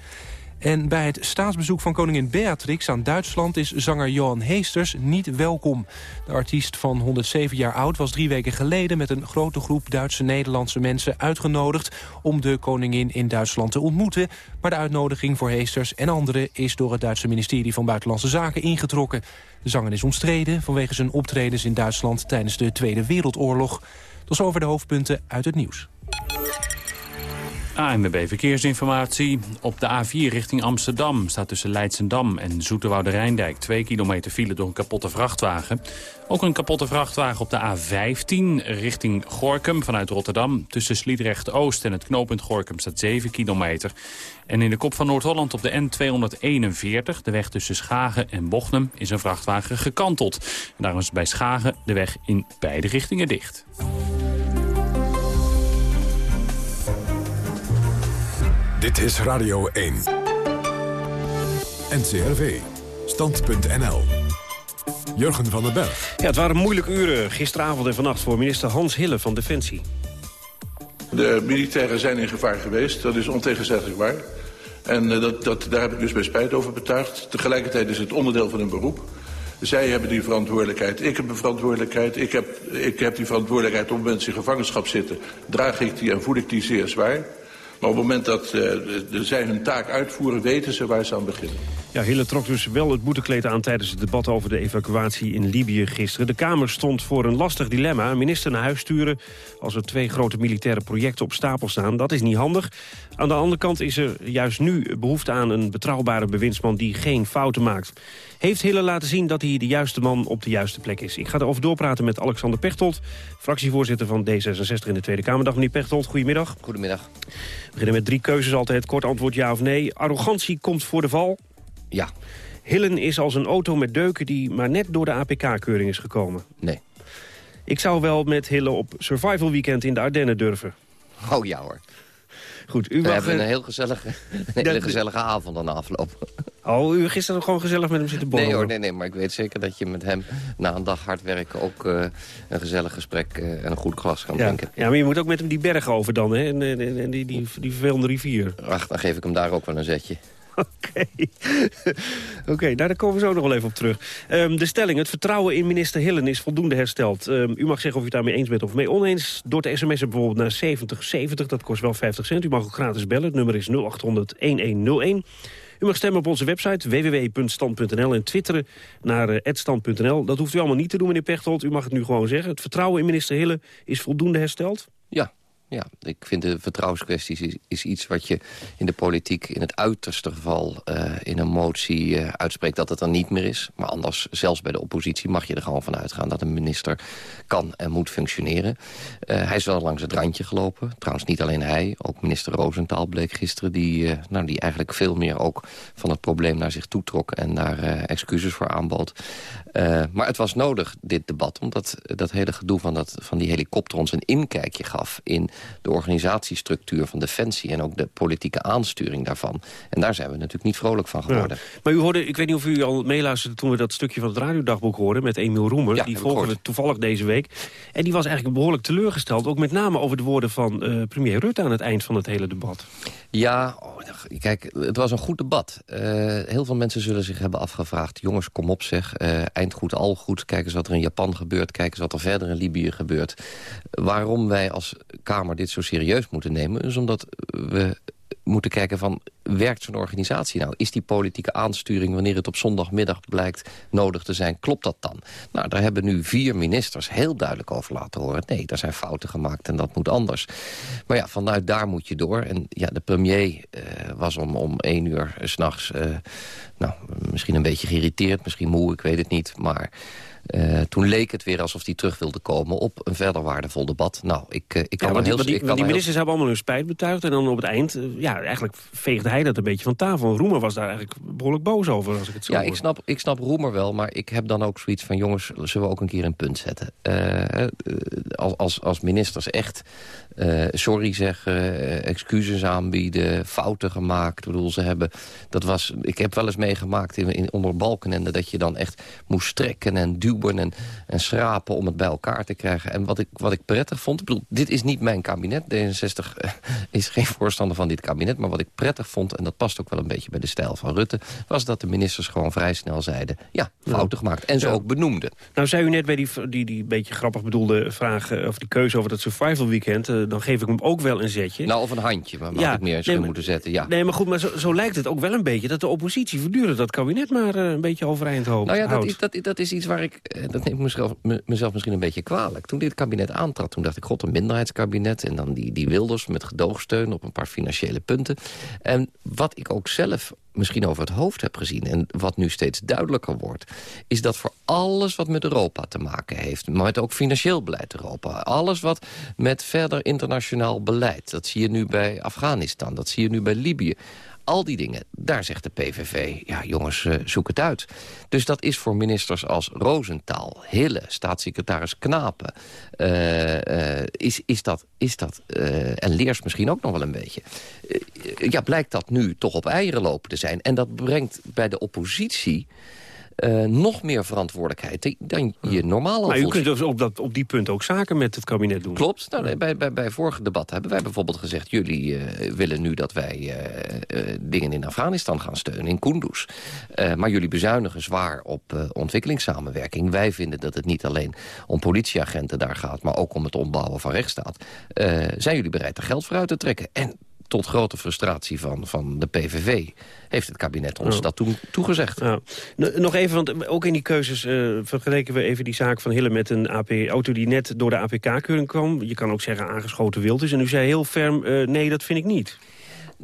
En bij het staatsbezoek van koningin Beatrix aan Duitsland... is zanger Johan Heesters niet welkom. De artiest van 107 jaar oud was drie weken geleden... met een grote groep Duitse-Nederlandse mensen uitgenodigd... om de koningin in Duitsland te ontmoeten. Maar de uitnodiging voor Heesters en anderen... is door het Duitse ministerie van Buitenlandse Zaken ingetrokken. De zanger is omstreden vanwege zijn optredens in Duitsland... tijdens de Tweede Wereldoorlog. Tot zover de hoofdpunten uit het nieuws. ANWB Verkeersinformatie. Op de A4 richting Amsterdam staat tussen Leidsendam en Zoeterwoude Rijndijk... 2 kilometer file door een kapotte vrachtwagen. Ook een kapotte vrachtwagen op de A15 richting Gorkum vanuit Rotterdam. Tussen Sliedrecht-Oost en het knooppunt Gorkum staat 7 kilometer. En in de kop van Noord-Holland op de N241, de weg tussen Schagen en Bochum... is een vrachtwagen gekanteld. Daarom is bij Schagen de weg in beide richtingen dicht. Dit is Radio 1. NCRV. Stand.nl. Jurgen van den Berg. Ja, het waren moeilijke uren gisteravond en vannacht voor minister Hans Hille van Defensie. De militairen zijn in gevaar geweest, dat is ontegenzeggelijk waar. En uh, dat, dat, daar heb ik dus bij spijt over betuigd. Tegelijkertijd is het onderdeel van hun beroep. Zij hebben die verantwoordelijkheid, ik heb een verantwoordelijkheid. Ik heb, ik heb die verantwoordelijkheid om mensen in gevangenschap zitten. Draag ik die en voel ik die zeer zwaar. Maar op het moment dat uh, zij hun taak uitvoeren, weten ze waar ze aan beginnen. Ja, Hille trok dus wel het boetekleed aan tijdens het debat over de evacuatie in Libië gisteren. De Kamer stond voor een lastig dilemma. Een minister naar huis sturen als er twee grote militaire projecten op stapel staan. Dat is niet handig. Aan de andere kant is er juist nu behoefte aan een betrouwbare bewindsman die geen fouten maakt. Heeft Hille laten zien dat hij de juiste man op de juiste plek is. Ik ga erover doorpraten met Alexander Pechtold, fractievoorzitter van D66 in de Tweede Kamer. Dag meneer Pechtold, goedemiddag. Goedemiddag. We beginnen met drie keuzes altijd. Kort antwoord ja of nee. Arrogantie komt voor de val. Ja. Hillen is als een auto met deuken die maar net door de APK-keuring is gekomen. Nee. Ik zou wel met Hille op survival weekend in de Ardennen durven. Oh ja hoor. Goed, u We mag... hebben een, heel gezellige, [LAUGHS] een hele gezellige avond aan de afloop. Oh, u gisteren gewoon gezellig met hem zitten borrelen? Nee hoor, nee, nee, maar ik weet zeker dat je met hem na een dag hard werken... ook uh, een gezellig gesprek uh, en een goed glas kan ja. drinken. Ja, maar je moet ook met hem die bergen over dan, hè? En, en, en die, die, die vervelende rivier. Ach, dan geef ik hem daar ook wel een zetje. [LAUGHS] Oké, okay, daar komen we zo nog wel even op terug. Um, de stelling, het vertrouwen in minister Hillen is voldoende hersteld. Um, u mag zeggen of u het daarmee eens bent of mee oneens. Door te sms'en bijvoorbeeld naar 7070, dat kost wel 50 cent. U mag ook gratis bellen, het nummer is 0800-1101. U mag stemmen op onze website www.stand.nl en twitteren naar uh, @stand.nl. Dat hoeft u allemaal niet te doen, meneer Pechtold. U mag het nu gewoon zeggen. Het vertrouwen in minister Hille is voldoende hersteld? Ja, Ja, ik vind de vertrouwenskwesties is, iets wat je in de politiek... in het uiterste geval uh, in een motie uh, uitspreekt dat het er niet meer is. Maar anders, zelfs bij de oppositie, mag je er gewoon van uitgaan... dat een minister kan en moet functioneren. Uh, hij is wel langs het randje gelopen. Trouwens, niet alleen hij. Ook minister Roosentaal bleek gisteren... die, nou, die eigenlijk veel meer ook van het probleem naar zich toetrok... en daar excuses voor aanbood. maar het was nodig, dit debat, omdat dat hele gedoe van, dat, van die helikopter... ons een inkijkje gaf in de organisatiestructuur van Defensie... en ook de politieke aansturing daarvan. En daar zijn we natuurlijk niet vrolijk van geworden. Ja. Maar u hoorde, ik weet niet of u al meeluisterde toen we dat stukje van het radiodagboek hoorden... met Emiel Roemer, ja, die volgen we toevallig deze week. En die was eigenlijk behoorlijk teleurgesteld. Ook met name over de woorden van uh, premier Rutte aan het eind van het hele debat. Ja, oh, kijk, het was een goed debat. Uh, heel veel mensen zullen zich hebben afgevraagd... jongens, kom op zeg, uh, eind goed, al goed. Kijk eens wat er in Japan gebeurt. Kijk eens wat er verder in Libië gebeurt. Waarom wij als Kamer dit zo serieus moeten nemen... is omdat we moeten kijken van, werkt zo'n organisatie nou? Is die politieke aansturing, wanneer het op zondagmiddag blijkt nodig te zijn, klopt dat dan? Nou, daar hebben nu vier ministers heel duidelijk over laten horen. Nee, daar zijn fouten gemaakt en dat moet anders. Maar ja, vanuit daar moet je door. En ja, de premier uh, was om, om één uur s'nachts, uh, nou, misschien een beetje geïrriteerd, misschien moe, ik weet het niet, maar... Uh, toen leek het weer alsof hij terug wilde komen op een verder waardevol debat. Nou, ik, uh, ik kan ja, heel... Die, ik kan die er ministers hebben allemaal hun spijt betuigd. En dan op het eind, uh, ja, eigenlijk veegde hij dat een beetje van tafel. Roemer was daar eigenlijk behoorlijk boos over, als ik het zo Ja, hoor. ik snap, ik snap Roemer wel, maar ik heb dan ook zoiets van... jongens, zullen we ook een keer een punt zetten? als, als, als ministers echt sorry zeggen, excuses aanbieden... fouten gemaakt, ik bedoel, ze hebben... Dat was, ik heb wel eens meegemaakt in, in, onder Balkenende... dat je dan echt moest strekken en duwen en, en schrapen om het bij elkaar te krijgen. En wat ik, wat ik prettig vond, ik bedoel, dit is niet mijn kabinet. D66 [LAUGHS] is geen voorstander van dit kabinet. Maar wat ik prettig vond, en dat past ook wel een beetje bij de stijl van Rutte... was dat de ministers gewoon vrij snel zeiden... ja, fouten gemaakt. En ze Ja. ook benoemden. Nou zei u net bij die, die, die beetje grappig bedoelde vraag... eh, of die keuze over dat survival weekend... eh, dan geef ik hem ook wel een zetje. Nou, of een handje, maar had Ja, ik meer eens nee, moeten zetten. Ja. Nee, maar goed, maar zo, zo lijkt het ook wel een beetje... dat de oppositie voortdurend dat kabinet maar eh, een beetje overeind houdt. Nou ja, dat is, dat, dat is iets waar ik... eh, Dat neem ik mezelf, me- mezelf misschien een beetje kwalijk. Toen dit kabinet aantrad, toen dacht ik... god, een minderheidskabinet. En dan die, die Wilders met gedoogsteun op een paar financiële punten. En wat ik ook zelf misschien over het hoofd heb gezien... en wat nu steeds duidelijker wordt... is dat voor alles wat met Europa te maken heeft... maar met ook financieel beleid Europa... alles wat met verder internationaal beleid... dat zie je nu bij Afghanistan, dat zie je nu bij Libië... Al die dingen, daar zegt de PVV, ja jongens, eh, zoek het uit. Dus dat is voor ministers als Roosentaal, Hille, staatssecretaris Knapen... eh, eh, is, is dat, is dat en Leers misschien ook nog wel een beetje... ja, blijkt dat nu toch op eieren lopen te zijn. En dat brengt bij de oppositie... eh, nog meer verantwoordelijkheid dan je normaal al Maar u kunt dus op, dat, op die punt ook zaken met het kabinet doen. Klopt. Nou, bij, bij, bij vorige debatten hebben wij bijvoorbeeld gezegd... jullie eh, willen nu dat wij eh, dingen in Afghanistan gaan steunen, in Kunduz. Maar jullie bezuinigen zwaar op ontwikkelingssamenwerking. Wij vinden dat het niet alleen om politieagenten daar gaat... maar ook om het ombouwen van rechtsstaat. Zijn jullie bereid er geld voor uit te trekken? En tot grote frustratie van, van de PVV heeft het kabinet ons Ja. dat toen toegezegd. Ja. Nog even, want ook in die keuzes eh, vergeleken we even die zaak van Hille met een AP-auto die net door de APK-keuring kwam. Je kan ook zeggen aangeschoten wild is. En u zei heel ferm, eh, nee, dat vind ik niet.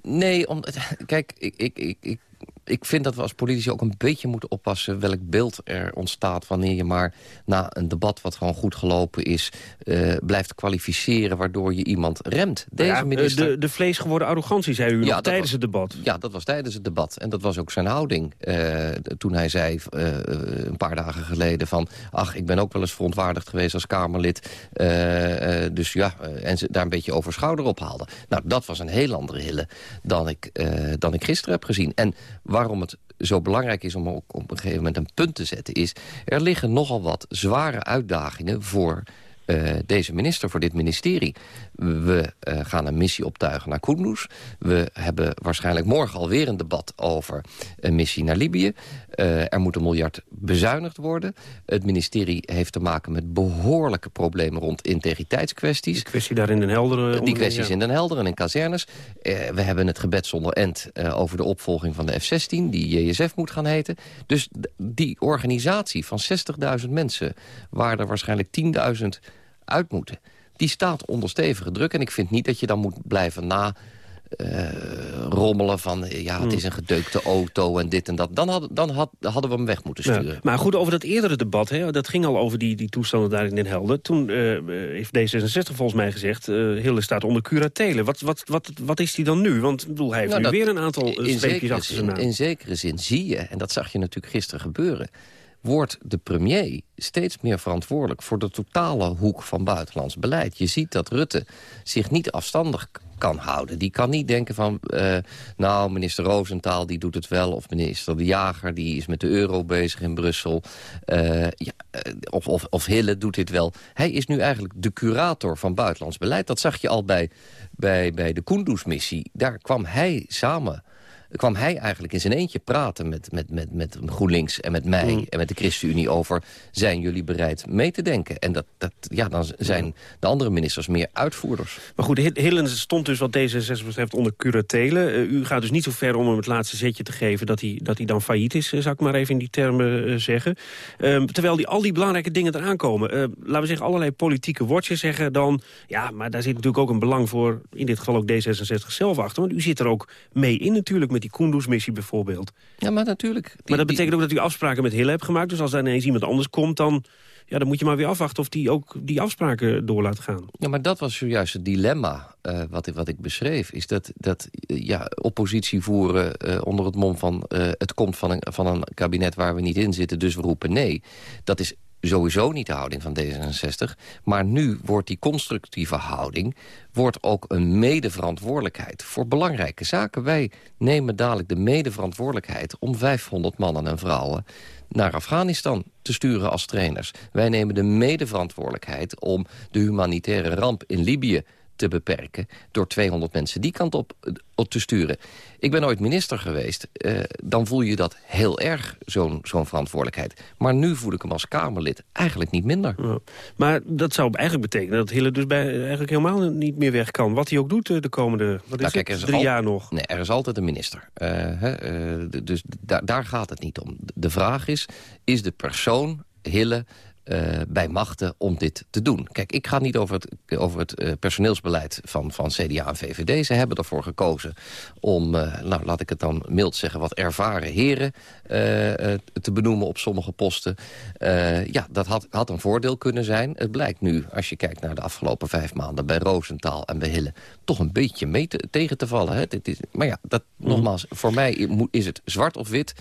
Nee, om, kijk, ik, ik, ik, ik, ik vind dat we als politici ook een beetje moeten oppassen... welk beeld er ontstaat wanneer je maar na een debat wat gewoon goed gelopen is... eh, blijft kwalificeren waardoor je iemand remt. Deze Ja, eh, minister... de, de vleesgeworden arrogantie, zei u tijdens was- het debat. Ja, dat was tijdens het debat. En dat was ook zijn houding. eh, toen hij zei een paar dagen geleden van... ach, ik ben ook wel eens verontwaardigd geweest als Kamerlid. dus ja, en ze daar een beetje over schouder ophaalde. Nou, dat was een heel andere hille dan ik, dan ik gisteren heb gezien. En waarom het zo belangrijk is om ook op een gegeven moment een punt te zetten... is, er liggen nogal wat zware uitdagingen voor eh, deze minister, voor dit ministerie. We eh, gaan een missie optuigen naar Kunduz. We hebben waarschijnlijk morgen alweer een debat over een missie naar Libië. Eh, er moet een miljard bezuinigd worden. Het ministerie heeft te maken met behoorlijke problemen rond integriteitskwesties. Die kwestie daar in Den Helder. Die kwesties in Den Helder en in kazernes. We hebben het gebed zonder end over de opvolging van de F-16... die JSF moet gaan heten. Dus die organisatie van 60.000 mensen... waar er waarschijnlijk 10.000 uit moeten... die staat onder stevige druk. En ik vind niet dat je dan moet blijven na uh, rommelen van... eh, ja, het Hmm. is een gedeukte auto en dit en dat. Dan, had, dan had, hadden we hem weg moeten Ja, sturen. maar goed, over dat eerdere debat, hè, dat ging al over die, die toestanden daar in Den Helder. Toen eh, heeft D66 volgens mij gezegd, eh Hille staat onder curatele. Wat, wat, wat, wat is die dan nu? Want ik bedoel, hij heeft Nou, nu dat- weer een aantal eh, streepjes achter zijn naam. in zekere zin zie je, en dat zag je natuurlijk gisteren gebeuren... wordt de premier steeds meer verantwoordelijk... voor de totale hoek van buitenlands beleid. Je ziet dat Rutte zich niet afstandig kan houden. Die kan niet denken van, eh, nou, minister Roosentaal die doet het wel... of minister De Jager die is met de euro bezig in Brussel... eh, ja, eh, of, of, of Hille doet dit wel. Hij is nu eigenlijk de curator van buitenlands beleid. Dat zag je al bij, bij, bij de Kunduz-missie. Daar kwam hij samen kwam hij eigenlijk in zijn eentje praten met, met, met, met GroenLinks en met mij Mm. en met de ChristenUnie over... zijn jullie bereid mee te denken? En dat, dat, ja, dan zijn de andere ministers meer uitvoerders. Maar goed, Hi- Hillen stond dus wat D66 betreft onder curatele. Eh, u gaat dus niet zo ver om hem het laatste zetje te geven... dat hij, dat hij dan failliet is, eh, zou ik maar even in die termen eh, zeggen. Ehm, terwijl die, al die belangrijke dingen eraan komen. Laten we zeggen, allerlei politieke woordjes zeggen dan... ja, maar daar zit natuurlijk ook een belang voor... in dit geval ook D66 zelf achter. Want u zit er ook mee in natuurlijk met die Kunduz-missie bijvoorbeeld. Ja, maar natuurlijk. maar dat betekent ook dat u afspraken met Hille hebt gemaakt. Dus als daar ineens iemand anders komt, dan, ja, dan moet je maar weer afwachten... of die ook die afspraken door laat gaan. Ja, maar dat was zojuist het dilemma eh, wat, ik, wat ik beschreef. Is dat, dat eh, ja, oppositie voeren eh, onder het mom van... eh, het komt van een, van een kabinet waar we niet in zitten, dus we roepen nee. Dat is sowieso niet de houding van D66. Maar nu wordt die constructieve houding wordt ook een medeverantwoordelijkheid voor belangrijke zaken. Wij nemen dadelijk de medeverantwoordelijkheid om 500 mannen en vrouwen naar Afghanistan te sturen als trainers. Wij nemen de medeverantwoordelijkheid om de humanitaire ramp in Libië te beperken... door 200 mensen die kant op, op te sturen. Ik ben ooit minister geweest. eh, dan voel je dat heel erg, zo'n zo'n verantwoordelijkheid. Maar nu voel ik hem als Kamerlid eigenlijk niet minder. Ja. Maar dat zou eigenlijk betekenen dat Hille dus bij, eigenlijk helemaal niet meer weg kan. Wat hij ook doet eh, de komende wat is Nou, kijk, er is drie al- jaar nog. Nee, er is altijd een minister. Eh, hè, dus da- daar gaat het niet om. De vraag is, is de persoon, Hille, bij machten om dit te doen? Kijk, ik ga niet over het, over het eh, personeelsbeleid van, van CDA en VVD. Ze hebben ervoor gekozen om, eh, nou, laat ik het dan mild zeggen... wat ervaren heren eh, eh, te benoemen op sommige posten. Eh, ja, dat had, had een voordeel kunnen zijn. Het blijkt nu, als je kijkt naar de afgelopen vijf maanden... bij Roosentaal en bij Hille, toch een beetje mee te- tegen te vallen. Hè? Dit is, maar ja, dat, nogmaals, voor mij is het zwart of wit.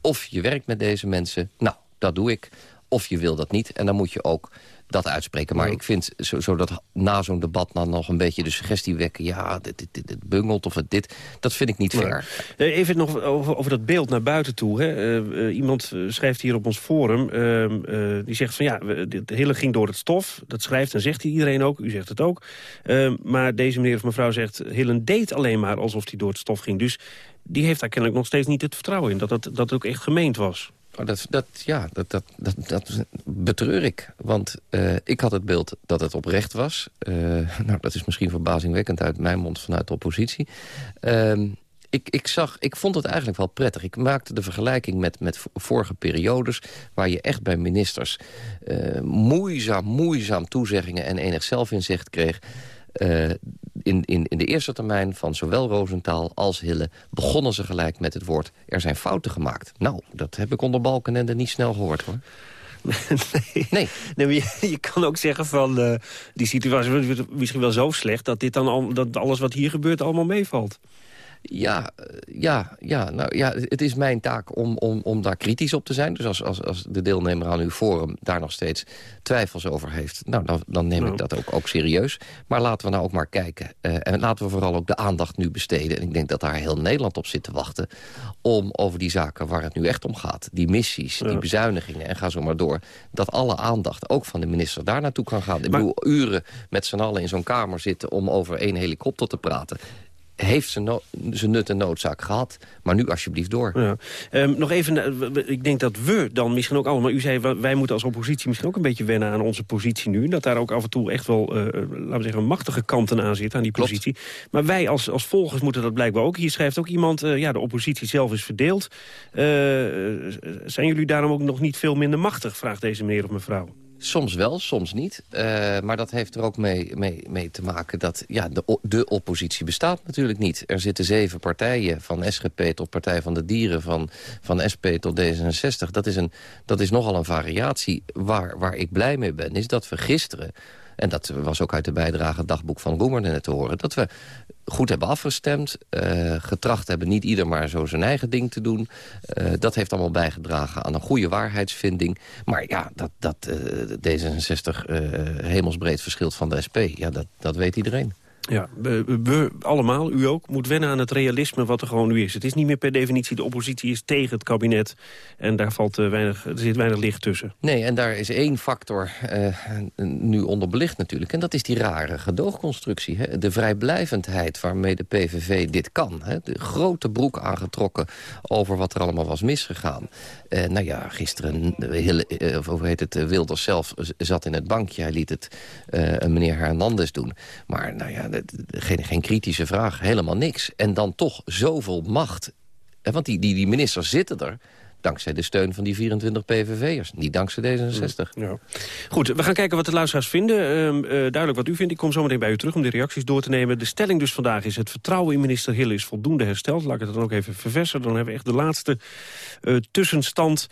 Of je werkt met deze mensen, nou, dat doe ik. Of je wil dat niet, en dan moet je ook dat uitspreken. Maar ik vind, zo, zo dat na zo'n debat dan nog een beetje de suggestie wekken... ja, dit, dit, dit, dit bungelt of het dit, dat vind ik niet fair. Eh, Even nog over, over dat beeld naar buiten toe. Hè. Eh, eh, iemand schrijft hier op ons forum, ehm, eh, die zegt van ja, de hele ging door het stof. Dat schrijft en zegt iedereen ook, u zegt het ook. Ehm, maar deze meneer of mevrouw zegt, Hillen deed alleen maar alsof hij door het stof ging. Dus die heeft daar kennelijk nog steeds niet het vertrouwen in, dat dat, dat ook echt gemeend was. Dat, dat, ja, dat, dat, dat, betreur ik. Want eh, ik had het beeld dat het oprecht was. Eh, [LAUGHS] nou, dat is misschien verbazingwekkend uit mijn mond vanuit de oppositie. Ehm, ik, ik, zag, ik vond het eigenlijk wel prettig. Ik maakte de vergelijking met, met vorige periodes... waar je echt bij ministers eh, moeizaam, moeizaam toezeggingen... en enig zelfinzicht kreeg... in, in, in de eerste termijn van zowel Roosentaal als Hille... begonnen ze gelijk met het woord... er zijn fouten gemaakt. Nou, dat heb ik onder Balkenende niet snel gehoord, hoor. [LAUGHS] Nee. nee maar je, je kan ook zeggen van eh, die situatie wordt misschien wel zo slecht... dat, dit dan al, dat alles wat hier gebeurt allemaal meevalt. Ja, ja, ja, nou, ja, het is mijn taak om, om, om daar kritisch op te zijn. Dus als, als, als de deelnemer aan uw forum daar nog steeds twijfels over heeft... nou, dan, dan neem ik dat ook, ook serieus. Maar laten we nou ook maar kijken. eh, en laten we vooral ook de aandacht nu besteden. En ik denk dat daar heel Nederland op zit te wachten... om over die zaken waar het nu echt om gaat... die missies, die bezuinigingen en ga zo maar door... dat alle aandacht, ook van de minister, daar naartoe kan gaan. Ik bedoel, uren met z'n allen in zo'n kamer zitten... om over één helikopter te praten heeft zijn, no zijn nut en noodzaak gehad. Maar nu alsjeblieft door. Ja. Ehm, nog even, eh, ik denk dat we dan misschien ook allemaal... U zei, wij moeten als oppositie misschien ook een beetje wennen aan onze positie nu. Dat daar ook af en toe echt wel, eh, laten we zeggen, machtige kanten aan zitten, aan die positie. Maar wij als, als volgers moeten dat blijkbaar ook. Hier schrijft ook iemand, eh, ja, de oppositie zelf is verdeeld. Eh, zijn jullie daarom ook nog niet veel minder machtig, vraagt deze meneer of mevrouw. Soms wel, soms niet. Uh, maar dat heeft er ook mee, mee, mee te maken dat ja, de, de oppositie bestaat natuurlijk niet. Er zitten zeven partijen, van SGP tot Partij van de Dieren... van, van SP tot D66. Dat is, een, dat is nogal een variatie. Waar, waar ik blij mee ben, is dat we gisteren en dat was ook uit de bijdrage dagboek van Roemer net te horen... dat we goed hebben afgestemd, uh, getracht hebben niet ieder maar zo zijn eigen ding te doen. Uh, dat heeft allemaal bijgedragen aan een goede waarheidsvinding. Maar ja, dat, dat uh, D66 hemelsbreed verschilt van de SP, ja, dat, dat weet iedereen. Ja, we, allemaal, u ook, moet wennen aan het realisme wat er gewoon nu is. Het is niet meer per definitie de oppositie is tegen het kabinet. En daar valt, uh, weinig, er zit weinig licht tussen. Nee, en daar is één factor uh, nu onderbelicht natuurlijk. En dat is die rare gedoogconstructie. Hè? De vrijblijvendheid waarmee de PVV dit kan. Hè? De grote broek aangetrokken over wat er allemaal was misgegaan. Uh, nou ja, gisteren, heel, of hoe heet het, Wilders zelf zat in het bankje. Hij liet het meneer Hernandez doen. Maar nou ja geen, geen kritische vraag, helemaal niks. En dan toch zoveel macht. Want die, die, die ministers zitten er dankzij de steun van die 24 PVV'ers. Niet dankzij D66. Ja. Goed, we gaan kijken wat de luisteraars vinden. Uh, uh, duidelijk wat u vindt. Ik kom zo meteen bij u terug om de reacties door te nemen. De stelling dus vandaag is... het vertrouwen in minister Hill is voldoende hersteld. Laat ik het dan ook even verversen. Dan hebben we echt de laatste tussenstand.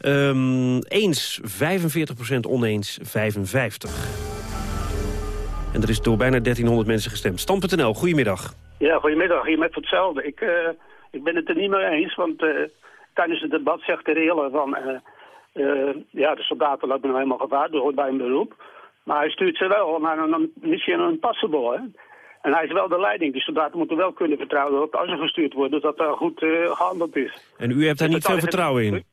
Um, eens 45% oneens 55. En er is door bijna 1300 mensen gestemd. Stam.nl, goedemiddag. Ja, goedemiddag. Hier met hetzelfde. Ik, uh, ik ben het er niet mee eens, want uh, tijdens het debat zegt de hele van... Uh, ja, de soldaten lopen nou helemaal gevaar, dat hoort bij een beroep. Maar hij stuurt ze wel naar een mission impossible, hè. En hij is wel de leiding. Die soldaten moeten wel kunnen vertrouwen dat als ze gestuurd worden, dat dat goed gehandeld is. En u hebt daar niet veel vertrouwen in?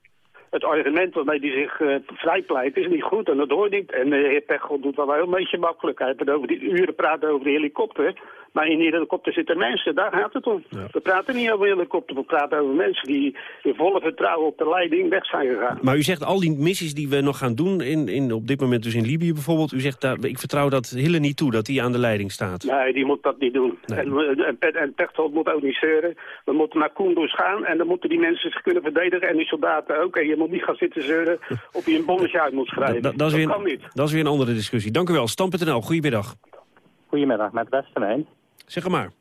Het argument waarmee hij zich uh, vrijpleit is niet goed en dat hoort niet. En de heer Pechel doet wel een beetje makkelijk. Hij heeft over die uren praten over de helikopter. Maar in die helikopter zitten mensen, daar gaat het om. We praten niet over helikopter, we praten over mensen die in volle vertrouwen op de leiding weg zijn gegaan. Maar u zegt al die missies die we nog gaan doen, in, in, op dit moment dus in Libië bijvoorbeeld, u zegt daar, ik vertrouw dat Hille niet toe, dat hij aan de leiding staat. Nee, die moet dat niet doen. Nee. En, en, en Pechtold moet ook niet zeuren. We moeten naar Kunduz gaan en dan moeten die mensen zich kunnen verdedigen en die soldaten ook. En je moet niet gaan zitten zeuren of je een bonnetje uit moet schrijven. dat, dat, is weer, kan niet. Dat is weer een andere discussie. Dank u wel. Stam.nl, goedemiddag. Goedemiddag, met Westermijn. Zeg maar.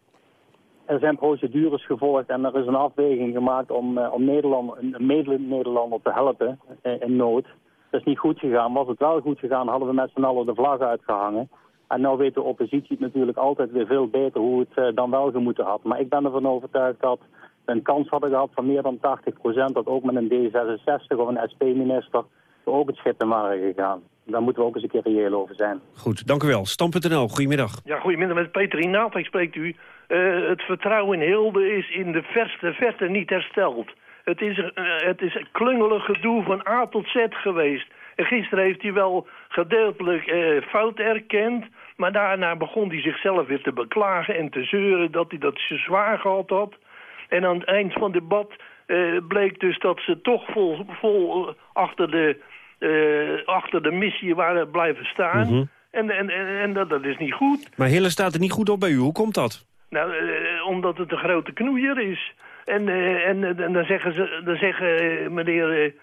Er zijn procedures gevolgd en er is een afweging gemaakt om, uh, om Nederland, een mede-Nederlander te helpen in, in nood. Dat is niet goed gegaan. Was het wel goed gegaan, hadden we met z'n allen de vlag uitgehangen. En nou weet de oppositie het natuurlijk altijd weer veel beter hoe het uh, dan wel gemoeten had. Maar ik ben ervan overtuigd dat we een kans hadden gehad van meer dan 80%... dat ook met een D66 of een SP-minister ook het schip in waren gegaan. Daar moeten we ook eens een keer reëel over zijn. Goed, dank u wel. Stam.nl, goedemiddag. Ja, goedemiddag. Met Peter Inaat spreekt u. Uh, het vertrouwen in Hilde is in de verste verte niet hersteld. Het is, uh, het is een klungelig gedoe van A tot Z geweest. En gisteren heeft hij wel gedeeltelijk uh, fout erkend... maar daarna begon hij zichzelf weer te beklagen en te zeuren... dat hij dat ze zwaar gehad had. En aan het eind van het debat bleek dus dat ze toch vol, vol achter de achter de missie waren blijven staan. Mm -hmm. En, en, en, en dat, dat, is niet goed. Maar Hille staat er niet goed op bij u. Hoe komt dat? Nou, uh, omdat het een grote knoeier is. En, uh, en, en dan zeggen, ze, dan zeggen meneer,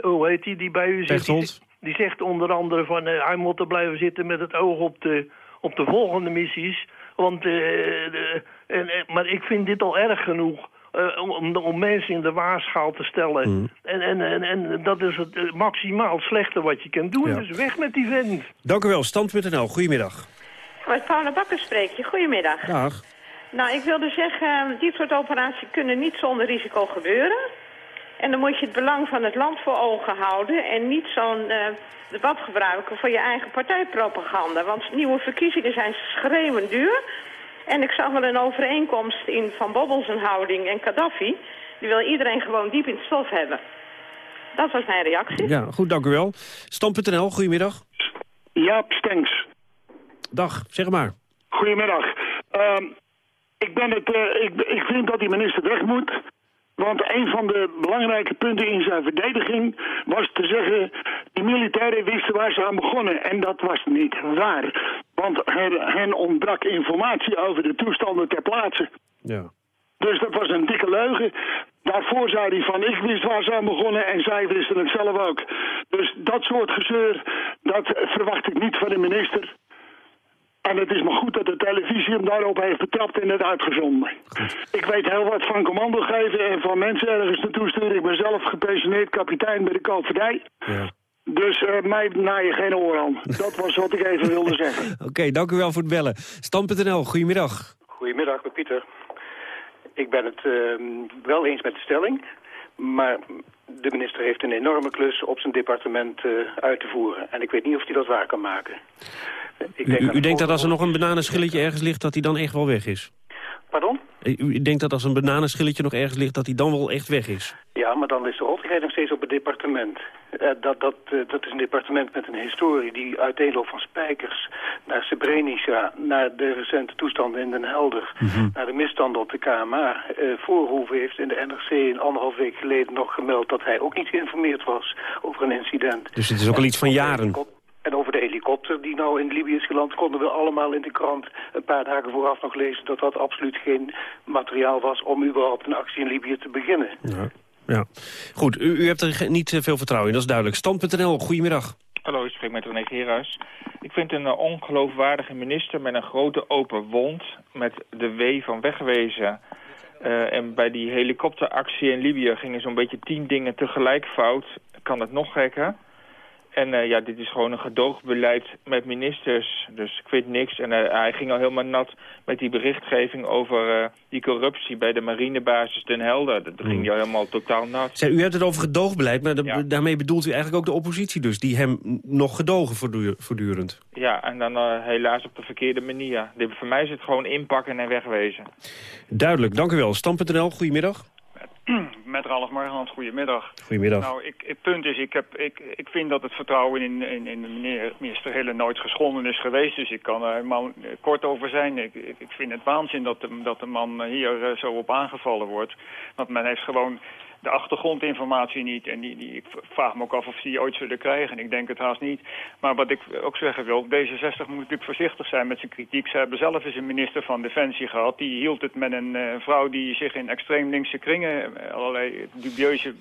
hoe heet die, die bij u zit... Die, die, zegt onder andere van hij moet er blijven zitten met het oog op de, op de volgende missies. Want, de, en, maar ik vind dit al erg genoeg. Uh, om, om, mensen in de waarschaal te stellen. Mm. En, en, en, en, dat is het uh, maximaal slechte wat je kunt doen. Ja. Dus weg met die vent. Dank u wel. Stand.nl. Goedemiddag. Met Paula Bakker spreek je. Goedemiddag. Dag. Nou, ik wilde zeggen, dit soort operaties kunnen niet zonder risico gebeuren. En dan moet je het belang van het land voor ogen houden... en niet zo'n uh, debat gebruiken voor je eigen partijpropaganda. Want nieuwe verkiezingen zijn schreeuwend duur... En ik zag wel een overeenkomst in Van Bobbels een houding en Gaddafi. Die wil iedereen gewoon diep in het stof hebben. Dat was mijn reactie. Ja, goed, dank u wel. Stam.nl, goedemiddag. Jaap Stenks. Dag, zeg maar. Goedemiddag. Uh, ik, ben het, uh, ik, ik vind dat die minister weg moet. Want een van de belangrijke punten in zijn verdediging was te zeggen... die militairen wisten waar ze aan begonnen. En dat was niet waar. Want hen ontbrak informatie over de toestanden ter plaatse. Ja. Dus dat was een dikke leugen. Daarvoor zei hij van, ik wist waar ze aan begonnen en zij wisten het zelf ook. Dus dat soort gezeur, dat verwacht ik niet van de minister. En het is maar goed dat de televisie hem daarop heeft betrapt en het uitgezonden. Ik weet heel wat van commando geven en van mensen ergens naartoe sturen. Ik ben zelf gepensioneerd kapitein bij de koopvaardij. Ja. Dus eh, mij naai je geen oor aan. Dat was wat ik even wilde zeggen. [LAUGHS] Oké, dank u wel voor het bellen. Stam.nl, goedemiddag. Goedemiddag, met Pieter. Ik ben het ehm, wel eens met de stelling, maar de minister heeft een enorme klus op zijn departement eh, uit te voeren. En ik weet niet of hij dat waar kan maken. Ik U, denk u, u denkt dat als er nog een bananenschilletje ergens ligt... dat hij dan echt wel weg is? Pardon? U, u denkt dat als een bananenschilletje nog ergens ligt... dat hij dan wel echt weg is? Ja, maar dan is de rottigheid nog steeds op het departement. Eh, dat, dat, eh, dat is een departement met een historie die uiteenloopt van Spijkers naar Srebrenica, naar de recente toestanden in Den Helder, naar de misstanden op de KMA. Eh Voorhoeven heeft in de NRC een anderhalf week geleden nog gemeld dat hij ook niet geïnformeerd was over een incident. Dus het is ook al iets van jaren. En over de helikopter die nou in Libië is geland... konden we allemaal in de krant een paar dagen vooraf nog lezen... dat dat absoluut geen materiaal was om überhaupt een actie in Libië te beginnen. Ja. ja. Goed, u, u hebt er niet eh, veel vertrouwen in, dat is duidelijk. Stand.nl, goedemiddag. Hallo, ik spreek met René Geerhuis. Ik vind een uh, ongeloofwaardige minister met een grote open wond... met de W van wegwezen. Eh, en bij die helikopteractie in Libië gingen zo'n beetje tien dingen tegelijk fout. Kan het nog gekker? En eh, ja, dit is gewoon een gedoogbeleid met ministers. Dus ik weet niks. En eh, hij ging al helemaal nat met die berichtgeving over eh, die corruptie bij de marinebasis Den Helder. Dat ging hij al helemaal totaal nat. Zij, u hebt het over gedoogbeleid, maar da- daarmee bedoelt u eigenlijk ook de oppositie dus... die hem nog gedogen voortdu- voortdurend. Ja, en dan helaas op de verkeerde manier. Dit, voor mij is het gewoon inpakken en wegwezen. Duidelijk, dank u wel. Stam.nl, goedemiddag. [CLEARS THROAT] Met Ralf Margenland, goedemiddag. Goedemiddag. Nou, ik, het punt is, ik, heb, ik, ik vind dat het vertrouwen in, in, in de meneer, minister Hille nooit geschonden is geweest. Dus ik kan er helemaal kort over zijn. Ik, ik, ik vind het waanzin dat de, dat de man hier eh, zo op aangevallen wordt. Want men heeft gewoon de achtergrondinformatie niet. En die, die, ik vraag me ook af of ze die ooit zullen krijgen. En ik denk het haast niet. Maar wat ik ook zeggen wil, D66 moet natuurlijk voorzichtig zijn met zijn kritiek. Ze hebben zelf eens een minister van Defensie gehad. Die hield het met een eh, vrouw die zich in extreem linkse kringen... eh, allerlei dubieuze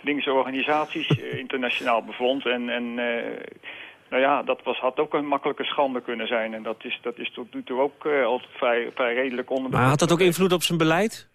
linkse organisaties eh, internationaal bevond. En... en nou ja, dat was, had ook een makkelijke schande kunnen zijn. En dat is, dat is tot nu toe ook eh, altijd vrij, vrij redelijk onder de Maar had dat ook invloed op zijn beleid?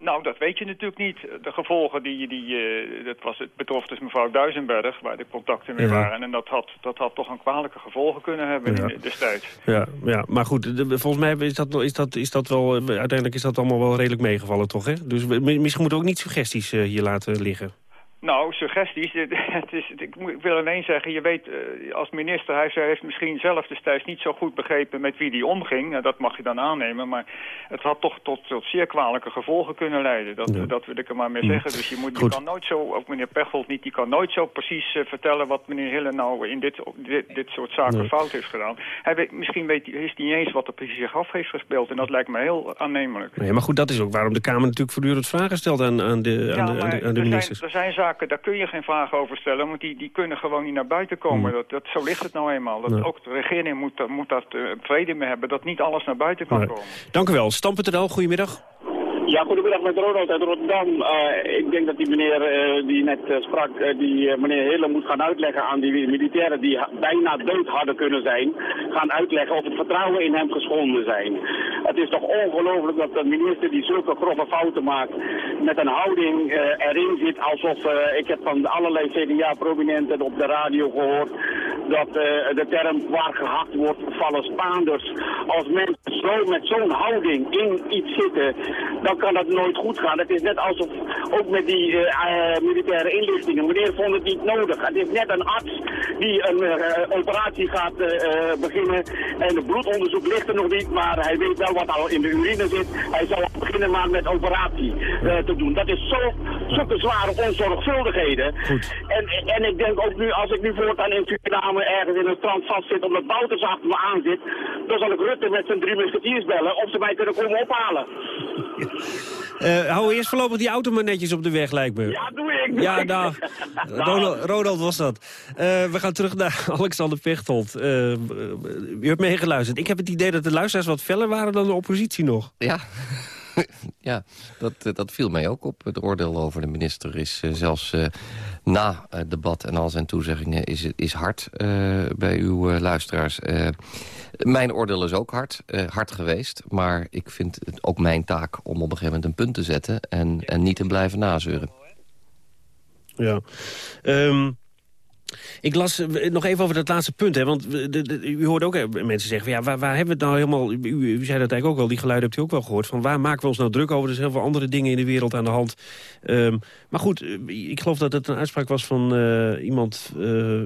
Nou, dat weet je natuurlijk niet. De gevolgen, die, die, eh, dat was, het betrof dus mevrouw Duisenberg, waar de contacten mee Ja. waren. En dat had, dat had toch een kwalijke gevolgen kunnen hebben Ja. destijds. Ja, ja, maar goed, de- volgens mij is dat, is, dat, is dat wel... eh, Uiteindelijk is dat allemaal wel redelijk meegevallen, toch? Hè? Dus misschien moeten we ook niet suggesties eh, hier laten liggen. Nou, suggesties. [LAUGHS] Het is, ik, wil alleen zeggen, je weet, eh, als minister, hij heeft misschien zelf destijds niet zo goed begrepen met wie die omging. Nou, dat mag je dan aannemen, maar het had toch tot, tot zeer kwalijke gevolgen kunnen leiden. Dat, Ja. dat wil ik er maar mee Mm. zeggen. Dus je, moet, je Goed. kan nooit zo, ook meneer Pechtold niet, die kan nooit zo precies eh, vertellen wat meneer Hille nou in dit, dit, dit soort zaken Nee. fout heeft gedaan. Hij weet, misschien weet, hij- is hij niet eens wat er precies zich af heeft gespeeld en dat lijkt me heel aannemelijk. Nee, maar goed, dat is ook waarom de Kamer natuurlijk voortdurend vragen stelt aan, aan, de, Ja, aan, de, aan, de, aan de er, ministers. zijn, er zijn zaken, daar kun je geen vragen over stellen, want die, die kunnen gewoon niet naar buiten komen. Dat, dat, zo ligt het nou eenmaal. Dat Ja. Ook de regering moet, daar- moet eh, vrede mee hebben, dat niet alles naar buiten kan Nee. komen. Dank u wel. Stam.nl, goedemiddag. Ja, goedemiddag met Ronald uit Rotterdam. Eh, ik denk dat die meneer eh, die net eh, sprak, die meneer Hille moet gaan uitleggen aan die militairen die bijna dood hadden kunnen zijn, gaan uitleggen of het vertrouwen in hem geschonden zijn. Het is toch ongelooflijk dat een minister die zulke grove fouten maakt, met een houding erin zit alsof, ik heb van allerlei CDA-prominenten op de radio gehoord, dat de term waar gehakt wordt vallen Spaanders. Als mensen zo met zo'n houding in iets zitten, dan kan dat nooit goed gaan. Het is net alsof, ook met die eh, eh, militaire inlichtingen, meneer vond het niet nodig. Het is net een arts die een eh, operatie gaat beginnen en het bloedonderzoek ligt er nog niet, maar hij weet wel wat al in de urine zit. Hij zal beginnen maar met operatie te doen. Dat is zo, zulke zware onzorgvuldigheden. En, en ik denk ook nu, als ik nu voortaan in Suriname ergens in een strand vastzit omdat Bouters achter me aan zit, dan zal ik Rutte met zijn drie musketiers bellen of ze mij kunnen komen ophalen. Eh hou eerst voorlopig die auto maar netjes op de weg, lijkt me. Ja, doe ik. Ja, [LAUGHS] nou, Ronald, Ronald was dat. Eh, we gaan terug naar [LAUGHS] Alexander Pechtold. Eh, u hebt meegeluisterd. Ik heb het idee dat de luisteraars wat feller waren dan de oppositie nog. Ja. [LAUGHS] ja, dat, dat viel mij ook op. Het oordeel over de minister is uh, zelfs uh, na het debat en al zijn toezeggingen... is, is hard bij uw luisteraars. Mijn oordeel is ook hard, hard geweest. Maar ik vind het ook mijn taak om op een gegeven moment een punt te zetten... en, en niet te blijven nazeuren. Ja. Um... Ik las eh, nog even over dat laatste punt. Hè, want u hoort ook mensen zeggen... Ja, waar, waar, hebben we het nou helemaal... U, zei dat eigenlijk ook wel, die geluiden hebt u ook wel gehoord... van waar maken we ons nou druk over? Er zijn heel veel andere dingen in de wereld aan de hand. Um, maar goed, eh, ik geloof dat het een uitspraak was van iemand...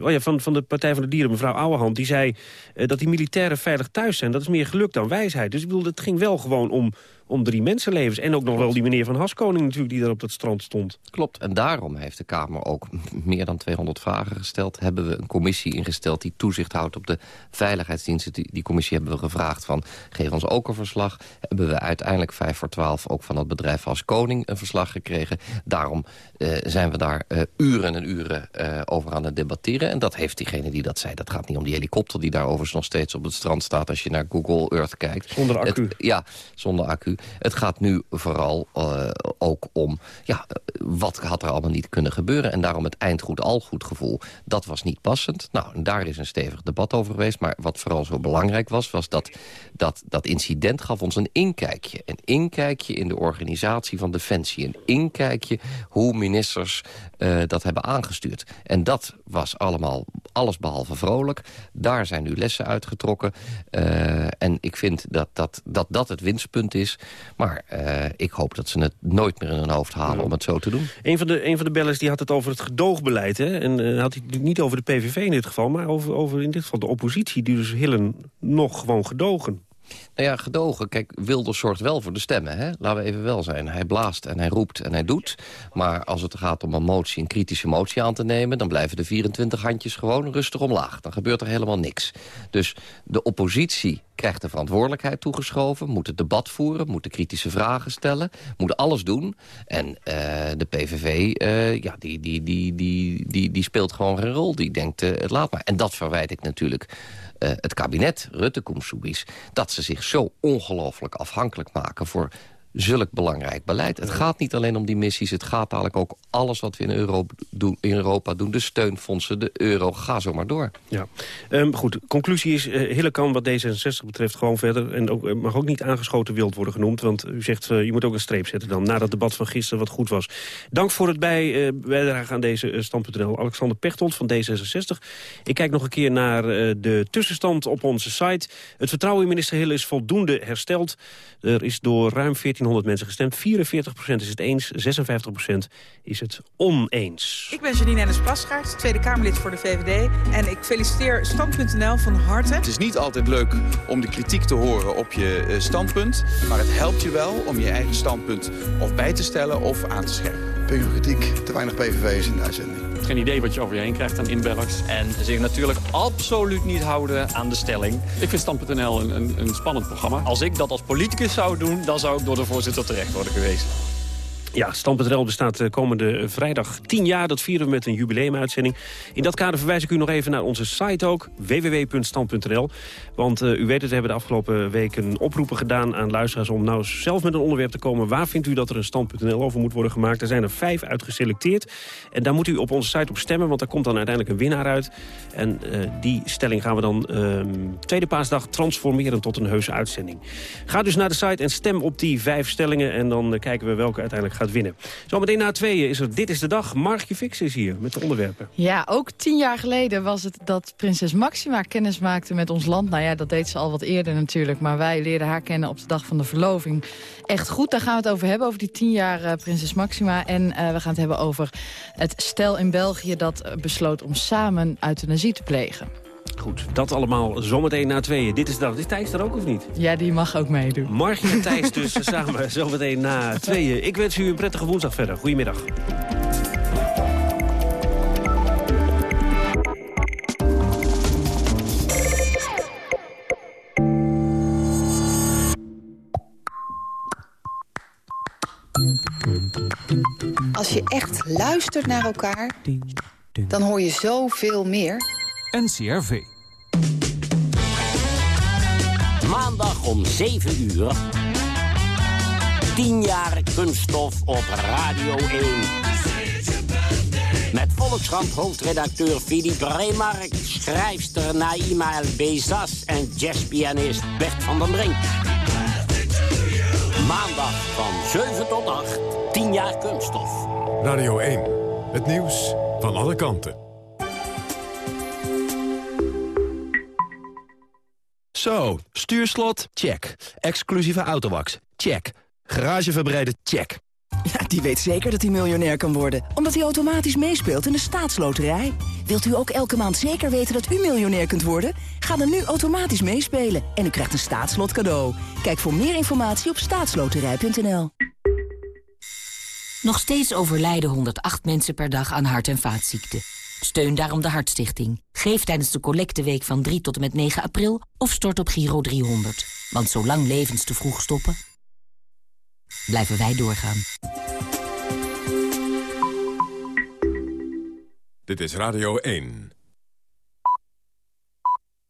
Oh ja, van, van de Partij van de Dieren, mevrouw Ouwehand... die zei dat die militairen veilig thuis zijn. Dat is meer geluk dan wijsheid. Dus ik bedoel, het ging wel gewoon om om drie mensenlevens. En ook nog wel die meneer van Haskoning natuurlijk die daar op dat strand stond. Klopt, en daarom heeft de Kamer ook meer dan 200 vragen gesteld. Hebben we een commissie ingesteld die toezicht houdt op de veiligheidsdiensten. Die, die commissie hebben we gevraagd van geef ons ook een verslag. Hebben we uiteindelijk 5 voor 12 ook van het bedrijf als Koning een verslag gekregen. Daarom uh, zijn we daar uh, uren en uren uh, over aan het debatteren. En dat heeft diegene die dat zei. Dat gaat niet om die helikopter die daar overigens nog steeds op het strand staat... als je naar Google Earth kijkt. Zonder accu. Het, ja, zonder accu. Het gaat nu vooral uh, ook om... Ja, wat had er allemaal niet kunnen gebeuren? En daarom het eindgoed al goed gevoel. Dat was niet passend. Nou, daar is een stevig debat over geweest. Maar wat vooral zo belangrijk was... was dat dat, dat incident gaf ons een inkijkje. Een inkijkje in de organisatie van Defensie. Een inkijkje hoe ministers uh, dat hebben aangestuurd. En dat was allemaal alles behalve vrolijk. Daar zijn nu lessen uitgetrokken. Uh, en ik vind dat dat, dat dat het winstpunt is. Maar uh, ik hoop dat ze het nooit meer in hun hoofd halen ja. om het zo te doen. Een van de, een van de bellers die had het over het gedoogbeleid. Hè? En uh, had hij het niet over de PVV in dit geval... maar over, over in dit geval de oppositie... die dus Hillen nog gewoon gedogen. Nou ja, gedogen. Kijk, Wilders zorgt wel voor de stemmen. Hè? Laten we even wel zijn. Hij blaast en hij roept en hij doet. Maar als het gaat om een motie, een kritische motie aan te nemen... dan blijven de 24 handjes gewoon rustig omlaag. Dan gebeurt er helemaal niks. Dus de oppositie krijgt de verantwoordelijkheid toegeschoven... moet het debat voeren, moet de kritische vragen stellen... moet alles doen. En uh, de PVV, uh, ja, die, die, die, die, die, die speelt gewoon geen rol. Die denkt, uh, het laat maar. En dat verwijt ik natuurlijk het kabinet, Rutte Koemsoebis... dat ze zich zo ongelooflijk afhankelijk maken voor zulk belangrijk beleid. Het gaat niet alleen om die missies, het gaat eigenlijk ook alles wat we in Europa doen. In Europa doen de steunfondsen, de euro, ga zo maar door. Ja, um, goed. Conclusie is, uh, Hille kan wat D66 betreft gewoon verder... en ook, uh, mag ook niet aangeschoten wild worden genoemd... want u zegt, uh, je moet ook een streep zetten dan... na dat debat van gisteren wat goed was. Dank voor het bij, bijdragen aan deze stand.nl. Alexander Pechtold van D66. Ik kijk nog een keer naar de tussenstand op onze site. Het vertrouwen in minister Hille is voldoende hersteld. Er is door ruim 14 1300 mensen gestemd. 44% is het eens, 56% is het oneens. Ik ben Janine Ennis Plasgaard, Tweede Kamerlid voor de VVD. En ik feliciteer Stand.nl van harte. Het is niet altijd leuk om de kritiek te horen op je uh, standpunt. Maar het helpt je wel om je eigen standpunt of bij te stellen of aan te scherpen. Punt kritiek, te weinig PVV's in de uitzending geen idee wat je over je heen krijgt aan inbellers. En zich natuurlijk absoluut niet houden aan de stelling. Ik vind Stand.nl een, een, een spannend programma. Als ik dat als politicus zou doen, dan zou ik door de voorzitter terecht worden geweest. Ja, Stand.nl bestaat eh, komende vrijdag 10 jaar. Dat vieren we met een jubileumuitzending. In dat kader verwijs ik u nog even naar onze site ook. www.stand.nl Want uh, u weet het, we hebben de afgelopen weken oproepen gedaan aan luisteraars... om nou zelf met een onderwerp te komen. Waar vindt u dat er een Stand.nl over moet worden gemaakt? Er zijn er vijf uitgeselecteerd. En daar moet u op onze site op stemmen, want daar komt dan uiteindelijk een winnaar uit. En die stelling gaan we dan uh, tweede paasdag transformeren tot een heuse uitzending. Ga dus naar de site en stem op die vijf stellingen. En dan kijken we welke uiteindelijk gaat gaat winnen. Zometeen na tweeën is er Dit is de Dag. Margje Fix is hier met de onderwerpen. Ja, ook tien jaar geleden was het dat prinses Maxima kennis maakte met ons land. Nou ja, dat deed ze al wat eerder natuurlijk. Maar wij leerden haar kennen op de dag van de verloving. Echt goed, daar gaan we het over hebben. Over die tien jaar uh, prinses Maxima. En uh, we gaan het hebben over het stel in België dat besloot om samen euthanasie te plegen. Goed, dat allemaal zometeen na tweeën. Dit is dat. Is Thijs er ook of niet? Ja, die mag ook meedoen. Margie en Thijs dus [LAUGHS] samen zometeen na tweeën. Ik wens u een prettige woensdag verder. Goedemiddag. Als je echt luistert naar elkaar, dan hoor je zoveel meer... NCRV. Maandag om 7 uur. 10 jaar kunststof op Radio 1. Met Volkskrant hoofdredacteur Philippe Remark, schrijfster Naïma El Bezas en jazzpianist Bert van den Brink. Maandag van 7 tot 8, 10 jaar kunststof. Radio 1, het nieuws van alle kanten. Zo, stuurslot, check. Exclusieve autowax, check. Garage verbreiden, check. Ja, die weet zeker dat hij miljonair kan worden. Omdat hij automatisch meespeelt in de staatsloterij. Wilt u ook elke maand zeker weten dat u miljonair kunt worden? Ga dan nu automatisch meespelen en u krijgt een staatslot cadeau. Kijk voor meer informatie op staatsloterij.nl. Nog steeds overlijden 108 mensen per dag aan hart- en vaatziekten. Steun daarom de Hartstichting. Geef tijdens de collecteweek van 3 tot en met 9 april of stort op Giro 300. Want zolang levens te vroeg stoppen, blijven wij doorgaan. Dit is Radio 1.